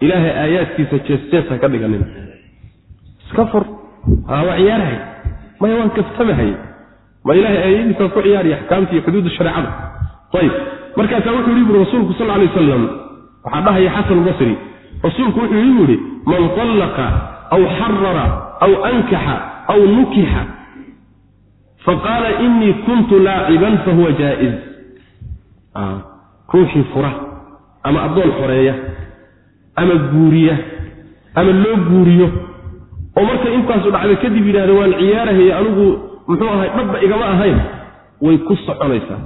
[SPEAKER 1] ilaahay aayaadkiisa jees-jees ka dhiganin. Iska fur. Waa ciyaarahay maya waan kaftamahay ma ilahay aayadiisaa ku ciyaariya axkaamta iyo xuduudda shareecada. Ayib markaasaa wuxuu yihi buri rasuulku sal alay wasalam waxaa dhahaya xasan basri rasuulku wuxuu yii bu ihi man tallaqa aw xarara aw ankaxa aw nukixa faqaala inii kuntu laaciban fahuwa jaa'iz ruuxii fura ama addoon xoreeya ama guuriya ama loo guuriyo oo marka intaasu dhacda kadib yidhahda waan ciyaarahaya anigu muxuu ahay dhabba igama ahayn way ku soconaysaa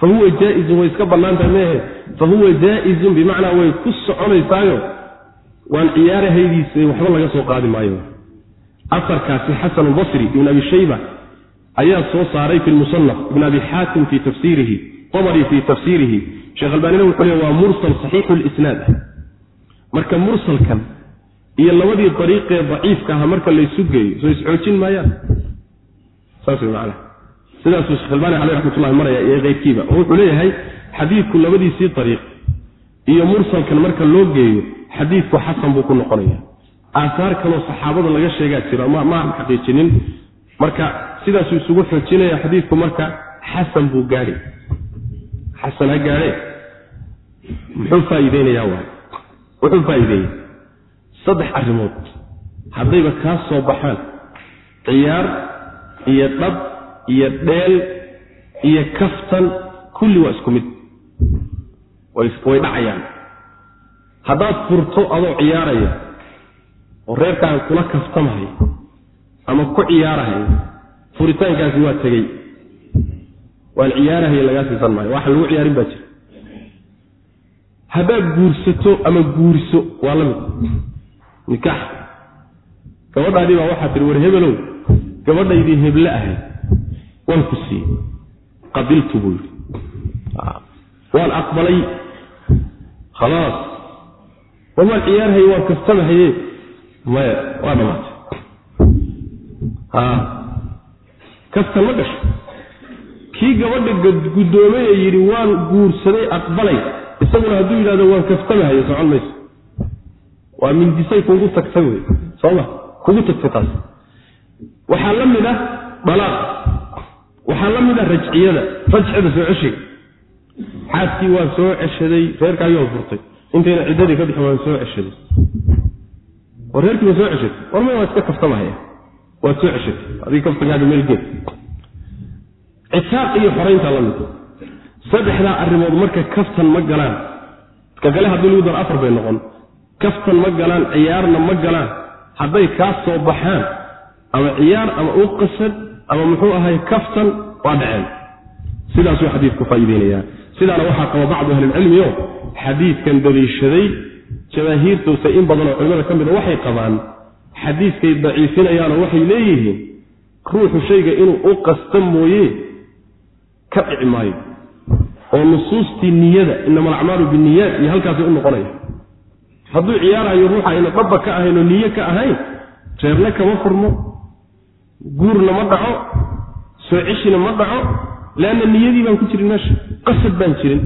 [SPEAKER 1] fa huwa jaaizun way iska bannaantahay meehe fa huwa jaa'izun bimacnaa way ku soconaysaayo waan ciyaarahaydiisa waxba laga soo qaadi maayo aarkaasi xasan albasri ibn abi shayba ayaa soo saaray fi lmusanaf ibn abi xaatim fii tafsiirihi tabari fii tafsiirihi. Sheekh albaanina wuxuu le waa mursal saxiixu lisnaad marka mursalkan iyo labadii dariiqee daciifka aha marka laysu geeyo soo isxoojin maayaan? Saas macana sidaasuu sheekh albaani caleyh raxmatullahi maraya iyo keyrkiiba oo wuxuu leeyahay xadiidku labadiisii dariiq iyo mursalkan marka loo geeyo xadiidku xasan buu ku noqonaya aahaar kaloo saxaabada laga sheegaa jira ma aan xaqiijinin. Marka sidaasuu isugu xoojinaya xadiidku marka xasan buu gaadhi xasan ha gaadhe muxuu faa'iideynayaa waay wuxuu faa'iideeyey saddex arrimood. Haddayba kaa soo baxaan. Ciyaar iyo dhab iyo dheel iyo kaftan kulli waa isku mid. Way dhacayaan. Haddaad furto adoo ciyaaraya oo reerkaaga kula kaftamahay ama ku ciyaarahay furitaankaasi waa tegey. Waan ciyaarahay lagaa siisan maayo. Waxa lagu ciyaarin baa jira. Haddaad guursato ama guuriso waa la mid. Nikaax. Gabadhaadii baa waxaa tihi war hebelow gabadhaydii heble ahayd waan ku siiyey. Qabiltu buu yidhi. Waan aqbalay. Khalaas. War waan ciyaarhaye waan kaftamahaye maya waa dhamaatay kaftan ma gasho. Kii gabadha guddoomay ee yidhi waan guursaday aqbalay. Isaguna hadduu yidhahdo waan kaftamahayo socon mayso. Waa mindisay kugu tagtay wey. Sooma kugu tagtay taas. Waxaa la mid ah dalaaq. Waxaa la mid ah rajciyada rajcida soo ceshiga xaaskii waan soo ceshaday reerkaagii furtay. Intayna ciddadii ka bixin waan soo ceshaday war reerkii waa soo ceshatay war waa iska kaftamahaya waad soo ceshatay adig kaftagaaga meelgeed citaaq iyo xoraynta la mid. Saddexdaa arrimood marka kaftan ma galaan. Ka kale haddii lagu daro afar bay noqon. Kaftan ma galaan ciyaarna ma galaan. Hadday kaa soo baxaan ama ciyaar ama u qasad ama muxuu ahay kaftan waa dhaceen. Sidaasuu xadiidku faa'iideynayaa sidaana waxaa qaba bacdu o xadiidkan daliishaday jamaahiirtoosa in badanoo culimada ka mida waxay qabaan xadiidkay daciifinayaanoo waxay leeyihiin ruuxu shayga inuu u qasta mooye ka dhici maayo. Oo nusuustii niyada inama alacmaalu biniyaat iyo halkaasay u noqonaya hadduu ciyaarayo ruuxa ayna dhabba ka ahayn oo niyo ka ahayn reerna kama furmo guurna ma dhaco soo ceshina ma dhaco leanna niyadii baan ku jirin meesha qasad baan jirin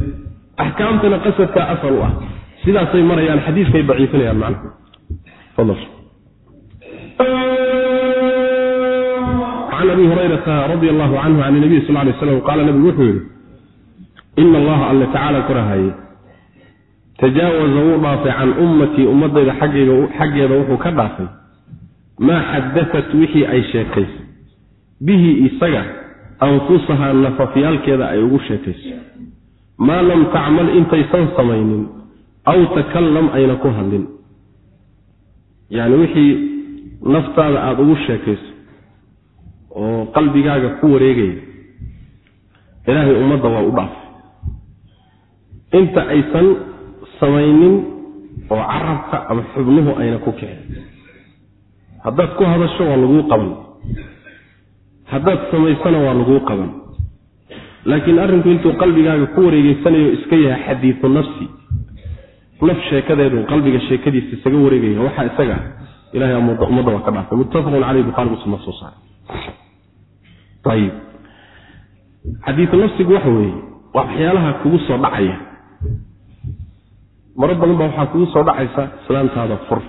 [SPEAKER 1] axkaamtana qasadkaa asal u ah sidaasay marayaan xadiiskay daciifinayaan macna. Fadal. Can abi hurayrata radi allahu canhu can nabiy sal lay slam qaala nabigu wuxuu yihi ina allaha alle tacaala korahaye tajaawaza wuu dhaafay can ummatii ummadayda xaggeeda wuxuu ka dhaafay. Maa xadatat wixii ay sheekayso bihi isaga anfusahaa nafafyaalkeeda ay ugu sheekayso maa lam tacmal intaysan samaynin aw takallam ayna ku hadlin. Yacni wixii naftaada aada ugu sheekayso oo qalbigaaga ku wareegaya ilaahay ummadda waa u dhaafay inta aysan samaynin oo carabka ama xubnuhu ayna ku kicin. Haddaad ku hadasho waa laguu qaban. Haddaad samaysana waa laguu qaban. Laakiin arrinku intuu qalbigaaga ku wareegeysanayo iska yahay xadiidu nafsi naf sheekadeedu qalbiga sheekadiisa isaga wareegaya waxaa isaga ilahay ummadda waa ka dhaafay muttafaqun caleyh bukhari muslim soo saaray. Ayib xadiidu nafsigu waxa weeye waxyaalaha kugu soo dhacaya. Maro badan baa waxaa kugu soo dhacaysa islaantaada fur.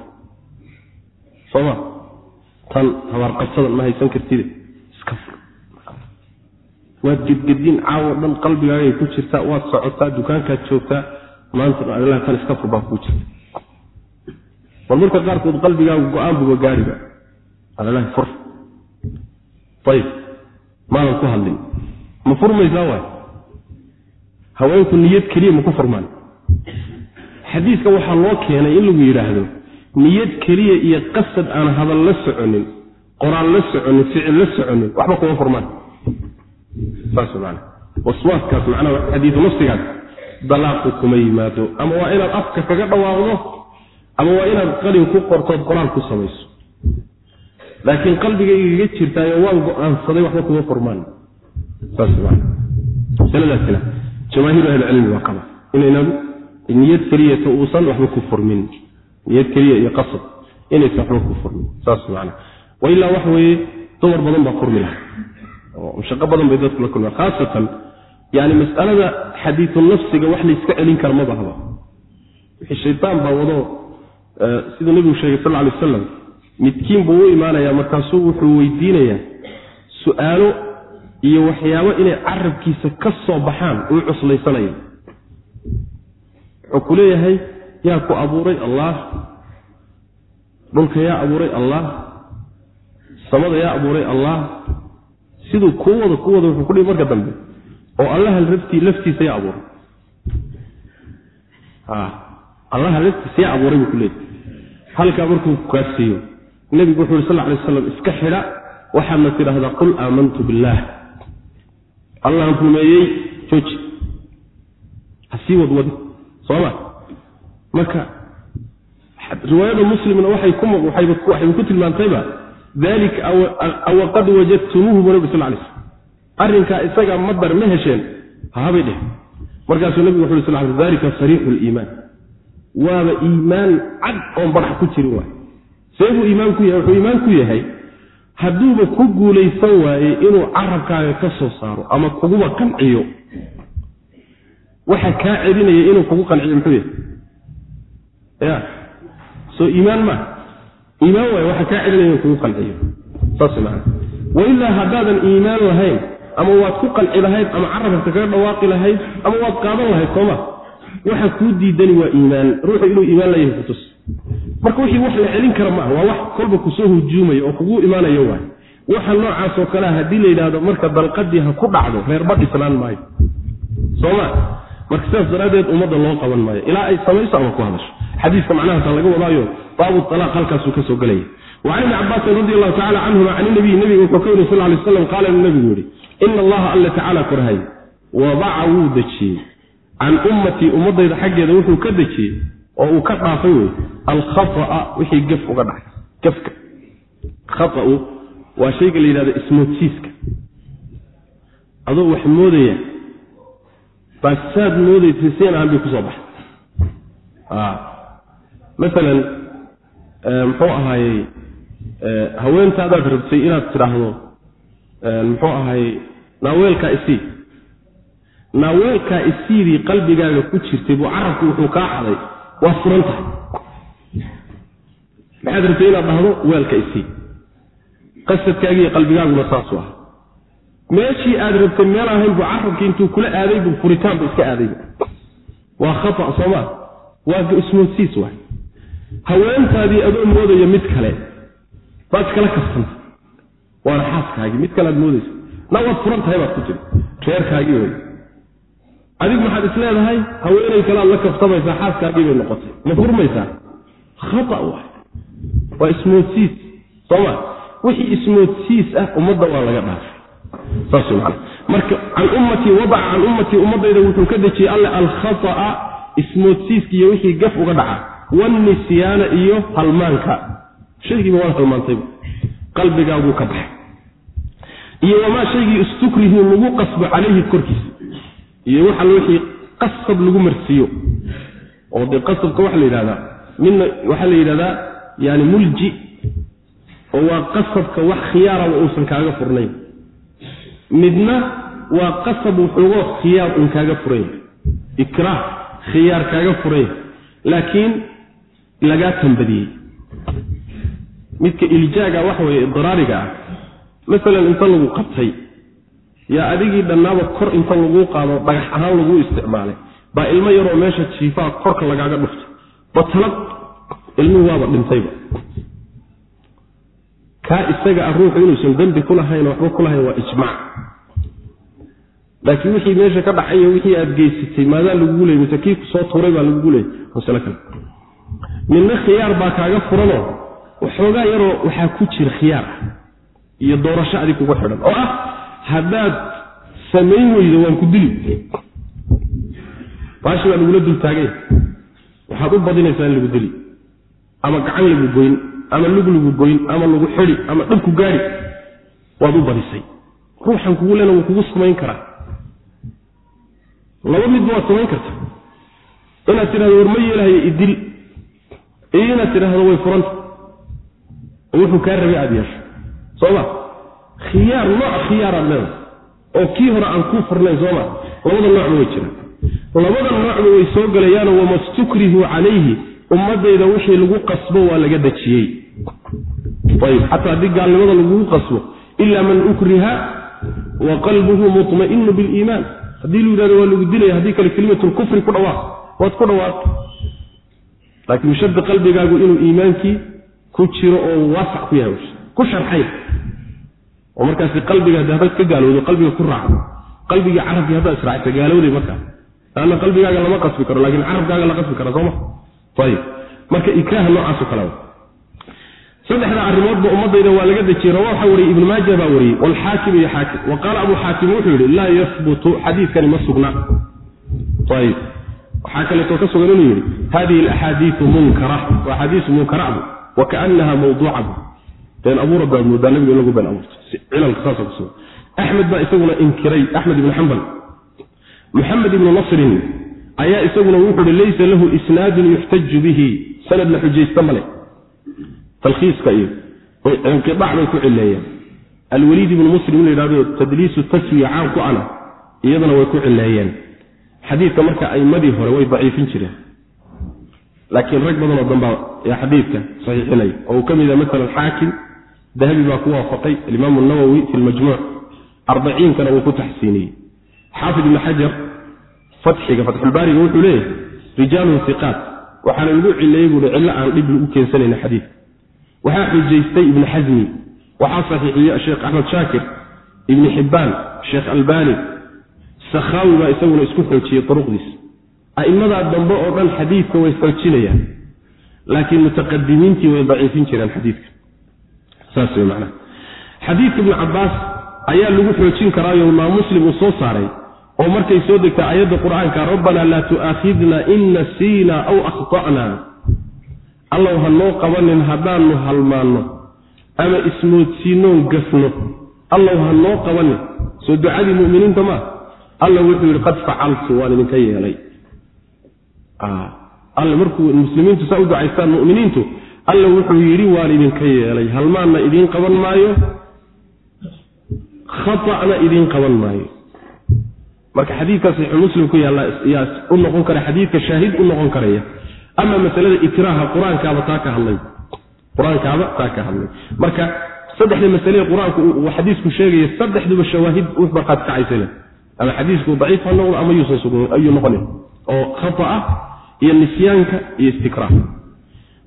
[SPEAKER 1] Sooma tan habaarqabsadan ma haysan kartide iska fur. Waad gedgedin caawo dhan qalbigaagay ku jirtaa waad socotaa dukaankaad joogtaa maanta tan iska fur baa kuu jirta bal marka qaarkood qalbigaagu go'aan buba gaariba alalahi fur. Ayib maadan ku hadlin. Ma furmaysaa waay? Haweenku niyad keliya ma ku furmaan. Xadiiska waxaa loo keenay in lagu yidhaahdo niyad keliya iyo qasad aan hadal la soconin qoraal la soconin ficil la soconin waxba kuma furmaan. Saas man waswaaskaas macnaha xadiisu nafsigaas dalaaqu kuma yimaado. Ama waa inaad afka kaga dhawaaqdo ama waa inaad qalin ku qortood qoraal ku samayso. Laakiin qalbigaygaga jirtaayo waan go'aansaday waxba kuma furmaan. Jamaahiiru ahlicilmi waa qaba inaynan niyad keliyata uusan waxba ku furmin. Niyad keliya iyo qasad inaysan waxba ku furmin. Saas macana wailaa waxa weeye dumar badan baa furmi laha oo mashaqo badan bay dadku la kulmaan khaasatan yani mas'alada xadiidu nafsiga wax layska celin kara ma wixii shaydaan baa wado siduu nebigu sheegay sal ly wasalam midkiin buu u imaanayaa markaasuu wuxuu weydiinayaa su'aalo iyo waxyaabo inay carabkiisa ka soo baxaan uu cuslaysanayo. Wuxuu ku leeyahay yaa ku abuuray allah dhulka yaa abuuray allah samada yaa abuuray allah siduu kuu wada ku wada wuxuu kudhihi marka dambe oo allaha laftii laftiisa yaa abuuray. Allaha laftiisa yaa abuuray buu ku leeyahy halkaa markuu kaasiiyo nebigu wuxu uhi sal lay aslam iska xidha waxaadna tidhaahdaa qul aamantu billaah. Allahan rumeeyey jooji. Hasii wadwadi soma marka riwaayada muslimna waxay waxayba ku tilmaantayba dalika awa qad wajadtumuuhu bu nabi sal lay slm arrinkaa isagaa madar ma hesheen hahabay dheh. Markaasuu nabigu wuxu sal l dalika sariixu liimaan waaba iimaan cad oon badax ku jirin waay see buu iimaan ku yahay wuxuu iimaan ku yahay hadduuba ku guulaysan waayey inuu carabkaaga ka soo saaro ama kuguba qanciyo. Waxa kaa celinaya inuu kugu qanciyo muxuu yahay? Ya soo iimaan maa iimaan waay waxa kaa celinaya inuu kugu qanciyo. Saas maana wailaa haddaadan iimaan lahayn ama waad ku qanci lahayd ama carabka kaga dhawaaqi lahayd ama waad qaadan lahayd sooma waxa kuu diidani waa iimaan. Ruuxu inuu iimaan layahay kutus. Marka wixii wax la celin kara maaha waa wax kolba ku soo hujuumaya oo kugu imaanayo waay. Waxa noocaas oo kalea haddii la yidhaahdo marka dalqadii ha ku dhacdo reerba dhisnaan maayo. Sooma marka sidaas daraaddeed ummadda loo qaban maayo. Ilaa ay samayso ama ku hadasho. Xadiiska macnahaasa laga wadaayo baabu alaaq halkaasuu ka soo gelaya wacan ibni cabaasin radi allahu tacala canhuma can inabiy nebiga wuxuu ka yiri sal lay slam qaala inuu nebigu ina allaha alla tacaala korhay wadaca wuu dejiyey can ummatii ummadayda xaggeeda wuxuu ka dejiyey oo uu ka dhaafay wey alkhaaa wixii gef uga dhacay gefka khaau waa shayga la yidhahdo ismoodsiiska adoo wax moodaya baa saad moodaysay seen ahaan bay ku soo baxay maalan muxuu ahaayey haweentaadaad rabtay inaad tidhaahdo muxuu ahaayey naaweelkaa isii. Naaweelkaa isiidii qalbigaaga ku jirtay buu carabku wuxuu kaa xaday waa furan tahay. Maxaad rabtay inaad dhahdo weelka isii? Qasadkaagiiyo qalbigaaguna saasuu ah meeshii aad rabtay meel ahayn buu carabkii intuu kula aaday buu furitaanba iska aadayba waa khata soomaa. Waa ismoodsiis waay. Haweentaadii adoo moodaya mid kale. Baad iskala kaftanta waana xaaskaagii. Mid kale aad moodaysa na waad furan tahay baad ku tiri. Reerkaagii wey adigu maxaad is leedahay? Haweenay kale aad la kaftamaysaa xaaskaagii bay noqotay. Ma furmaysaa khata waay waa ismoodsiis sooma wixii ismoodsiis ah ummadda waa laga dhaafay. Saas man marka can ummatii wadaca can ummatii ummadayda wuxuu ka dejiyey alle alkhata'a ismoodsiiska iyo wixii gaf uga dhaca. Wannisyaana iyo halmaanka. Shaygiiba waan halmaantayba qalbigaaguu ka baxay iyo wamaa shaygii istukrihu lagu qasbo calayhi korkiisa iyo waxa wixii qasab lagu marsiiyo oo dee qasabka waxaa la yidhahdaa midna waxaa la yidhahdaa yani mulji oo waa qasabka wax khiyaaraba uusan kaaga furnayn. Midna waa qasab wuxuugoo khiyaar uun kaaga furanya ikraah khiyaar kaaga furanya laakiin lagaa tambadiyey midka iljaaga waxa weeye idraariga ah masalan inta lagu qabtay yaa adigii dhannaaba kor inta laguu qaado dhagax ahaan laguu isticmaalay baa ilmo yaroo meesha jiifaha korka lagaaga dhuftay. Batalad ilmuhu waaba dhintayba kaa isaga ah ruuxu inuusan dembi ku lahayn waxba ku lahayn waa ijmaac laakiin wixii meesha ka dhacayo wixii aad geysatay maadaa lagugu leey mise kii ku soo tuuray baa lagugu leeyay masale kale. Midna khiyaar baa kaaga furanoo waxoogaa yaroo waxaa ku jira khiyaar. ah iyo doorasho adig kugu xidhan oo ah haddaad samayn weydo waan ku dili. Baashi baa lagula dul taagay waxaad u badinaysaa in lagu dili ama gacan lagu goyn ama lug lagu goyn ama lagu xidi ama dhabku gaari. Waad u badisay. Ruuxan kugu lena wuu kugu samayn karaa. Laba midba waad samayn karta inaad tidhahdo war ma yeelahayo idil. Iyo inaad tidhaahdo way furanta oo wuxuu kaa rabay aada yeesho sooma khiyaar nooc khiyaaraad leedahay. Oo kii hore aan kuu furnayn sooma labada noocba way jiraan. Labada noocba way soo gelayaanoo wamastukrihu calayhi. Ummadayda wixii lagu qasbo waa laga dejiyey. Ayb xataa haddii gaalnimada lagugu qasbo. Ila man ukriha wa qalbuhu mutma'inu biliimaan. Haddii lu yidhahdo waa lagu dilaya haddii kale kelimatulkufri ku dhawaaq waad ku dhawaaqto laakiin shardi qalbigaagu inuu iimaankii ku jiro oo waasac ku yahay. Ku sharxay oo markaasi qalbiga haddaad ka gaalowdo qalbiga ku raacdo qalbigii carabkii haddaad israacta gaalowday markaa laanna qalbigaaga lama qasbi karo laakiin carabkaaga la qasbi kara sooma? Ayib marka ikraaha noocaaso kale saddexda arrimoodba ummadayda waa laga dejiyey rawa waxaa wariyey ibnu maaja baa wariyey waalxaakim iyo xaakim wa qaala abu xaakim wuxuu yidhi laa yahbutu xadiidkani ma sugna. Ayib waxaa kaleeto ka sugan inuu yidhi hadihi alaxaadiiu munkara axaadiisu munkaradu wa kaanaha mawduucatu been abuura baad moodaa nabiga lagu been abuurto cilalka saasa ku sugan axmed baa isaguna inkiray axmed ibnu xambal muxamed ibnu nasrin ayaa isaguna wuxuu hi laysa lahu isnaadun yuxtaju bihi. Sanad la xujaysta male talkhiiska iyo inqiaac bay ku cileeyeen. Alwaliid ibnu muslim in la yidhahdo tadliisu taswiya caan ku ana iyadana way ku cileeyeen. Xadiidka marka aimadii hore way daciifin jireen. Laakiin rag badanoo dambaa xadiidka saxiixinaya oo uu ka mid yaha masalan xaakim dahabi baa ku waafaqay alimaam nawowi fi lmajmuuc arbaciinkana uu ku taxsiiniyey. Xaafid ibni xajar fatxiga fatxulbaariga wuxuu leeyahay rijaalun iqaat waxaana lagu cileeyey buui cillo aan dhib lagu keensanayna xadiidka waxaa xujaystay ibni xasmi waxaa saxiixiyey sheekh axmed shaakir ibni xibbaan sheekh albani. Sakhaawi baa isaguna isku xoojiyey duruqdiis a'immadaa dambe oo dhan xadiidka way xoojinayaan laakiin mutaqadimiintii way daciifin jireen xadiidka xadiidka ibnu cabbaas ayaa lagu xoojin karaayo maa muslim uu soo saaray oo markay soo degta aayadda qur'aanka rabbanaa laa tu'aakhidna in nasiina aw akhta'na. Allow ha noo qabanin haddaannu halmaanno ama ismoodsiinoon gafno allow ha noo qabanin. Soo ducadii mu'miniinta maa alla wuxuu yidhi qad facaltu waan idinka yeelay. Alle markuu muslimiintu saa u ducaystaan mu'miniintu alla wuxuu yidhi waan idinka yeelay. Halmaanna idiin qaban maayo? Khata'na idiin qaban maayo. Marka xadiidka saxiixu muslim ku yaalla yaa u noqon kara xadiidka shaahid u noqon karaya. Ama masalada ikraaha qur'aankaaba taa ka hadlay. Qur'aankaaba taa ka hadlay. Marka saddexda masalee qur'aanku xadiisku sheegaya saddexduba shawaahid u kacaysale ama xadiisku daciif ha noqdo ama yuusan sugn ayuu noqonin oo khata iyo nisyaanka iyo istikraah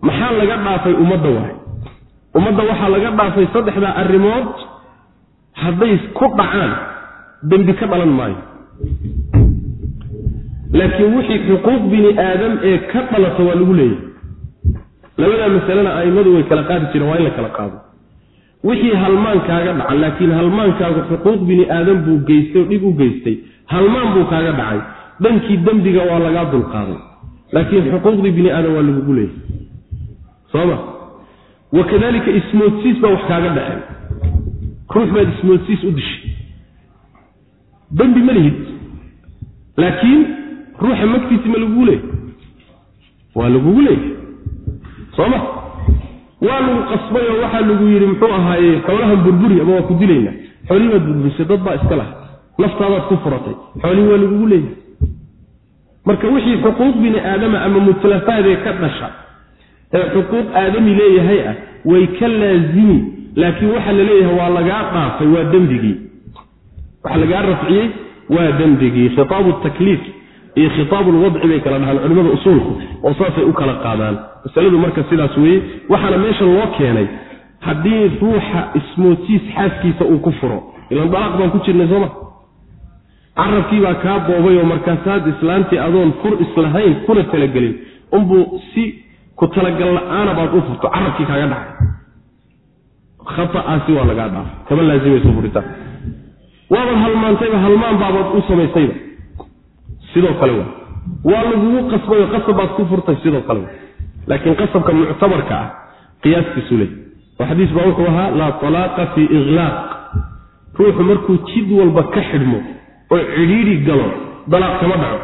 [SPEAKER 1] maxaa laga dhaafay ummadda waay? Ummadda waxaa laga dhaafay saddexdaa arrimood hadday ku dhacaan dembi ka dhalan maayo. Laakiin wixii xuquuq bini aadam ee ka dhalata waa lagu leeyahay labadaa masalena a'immadu way kala qaadi jireen waa in la kala qaado. Wixii halmaan kaaga dhaca laakiin halmaankaagu xuquuq bini aadam buu geystay oo dhib u geystay. Halmaan buu kaaga dhacay. Dhankii dembiga waa lagaa dulqaaday. Laakiin xuquuqdii bini aadam waa lagugu leeyahay sooma. Wakadalika ismoodsiis baa wax kaaga dhaceen ruux baad ismoodsiis u dishay. Dembi ma lihid laakiin ruuxa magtiisi ma lagugu leeyahy waa lagugu leeyahy sooma. Waa lagu qasbay oo waxaa lagu yidhi muxuu ahaaye xoolahan burburi ama waa ku dilaynaa xoolihii baad burburisay dad baa iska laha naftaadaad ku furatay. Xoolihii waa lagugu leeyahay. Marka wixii xuquuq bini aadama ama mutlafaadee ka dhasha ee xuquuq aadami leeyahay ah way ka laazimi laakiin waxa la leeyahay waa lagaa dhaafay waa dembigii. Waxa lagaa rafciyey waa dembigii. Khitaabu takliif iyo khitaabu lwadci bay kala dhahaan culimmada usuulku oo saasay u kala qaadaan. Masaladu marka sidaas weeye waxaana meesha loo keenay haddii ruuxa ismootiis xaaskiisa uu ku furo ilan dalaaq baan ku jirnay sooma carabkiibaa kaa boobay oo markaasaad islaantii adoon fur islahayn kuna talagelin. Unbuu si ku talagal la'aana baad u furto carabkii kaaga dhacay. Khata'aasi waa lagaa dhaafay kama laasimayso furitaan waabaad halmaantayba halmaan baabaad u samaysayba sidoo kale wa waa lagugu qasbayo qasab baad ku furtay sidoo kale wa laakiin qasabka muctabarka ah qiyaaskiisu ley oo xadiis baa wuxuu ahaa laa talaaqa fii iklaaq ruuxu markuu jid walba ka xidhmo oo cidhiidhi galo dalaaq kama dhaco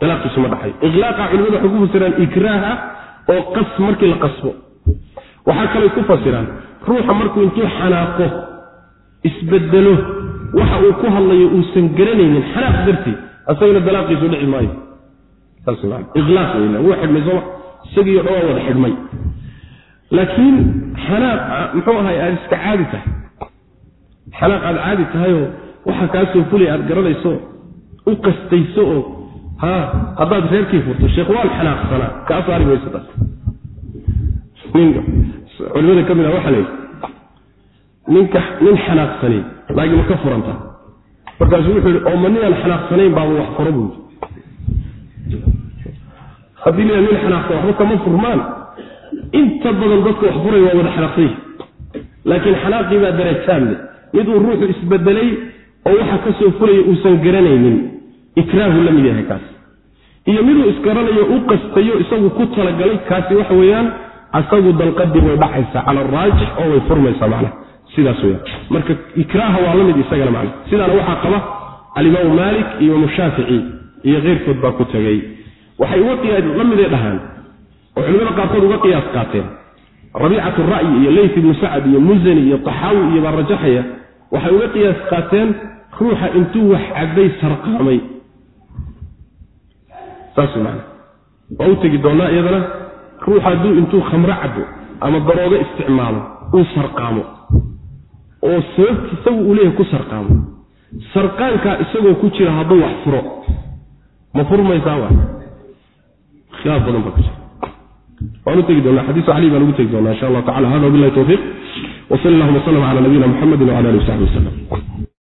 [SPEAKER 1] dalaaqiisu ma dhaxayo iklaaqa culimadu waxay ku fasiraan ikraaha oo qas markii la qasbo. Waxaa kalay ku fasiraan ruuxa markuu intuu xanaaqo isbedelo waxa uu ku hadlayo uusan garanaynin xanaaq dartii asagana dalaaqiisu dhici maayo. Ilaaq weyna wuu xidhmay sooma isagiiyo dhan waa wada xidhmay. Laakiin xanaaq muxuu ahay aada iska caadi tahay. Xanaaq aada caadi tahayoo waxa kaa soo fulaya aada garanayso u qastayso oo ha haddaad reerkii furto sheekh waan xanaaqsanaa kaa saari mayso taas. Culimada ka mid ah waxaa leeyihi ninka nin xanaaqsanay laagima ka furanta. Markaasuu wuxuu yihi oo ma ninaan xanaaqsanayn baaba wax furo buu yidhi. Haddii nina nin xanaaqsan waxba kama furmaan inta badan dadka wax furay waa wada xanaaqsany laakiin xanaaqii baa darajaamle miduu ruuxu isbedelay oo waxa ka soo fulaya uusan garanaynin ikraahu la mid yahay kaas. Iyo miduu isgaranayo u qastayo isagu ku talagalay kaasi waxa weeyaan asagu dalqadii way dhacaysaa cala araajix oo way furmaysaa macnaha. Sidaas weyaan marka ikraaha waa la mid isagana macna sidaana waxaa qaba alimaamu maalik iyo imaamu shaafici iyo keyrkood baa ku tegey waxay uga la miday dhahaan. Oo culimada qaarkood uga qiyaas qaateen. Rabiicat ra'yi iyo leyt ibnu sacad iyo musani iyo taxaawi iyo baa rajaxaya waxay uga qiyaas qaateen ruuxa intuu wax cabbay sarqaamay saasman waa u tegi doonnaa iyadana ruux hadduu intuu khamro cabo ama darooga isticmaalo uu sarqaamo. Oo sababta isagu uu leeyahay ku sarqaamo. Sarqaankaa isagoo ku jira hadduu wax furo ma furmaysaa wa khilaaf badan baa ku jira. Waan u tegi doonaa xadiisu cali baa lagu tegi doonaa insha allah tacala hada wabilahi towfiiq wsal allahuma wslm cala nabiyina muxamedi wcala alihi w saxbi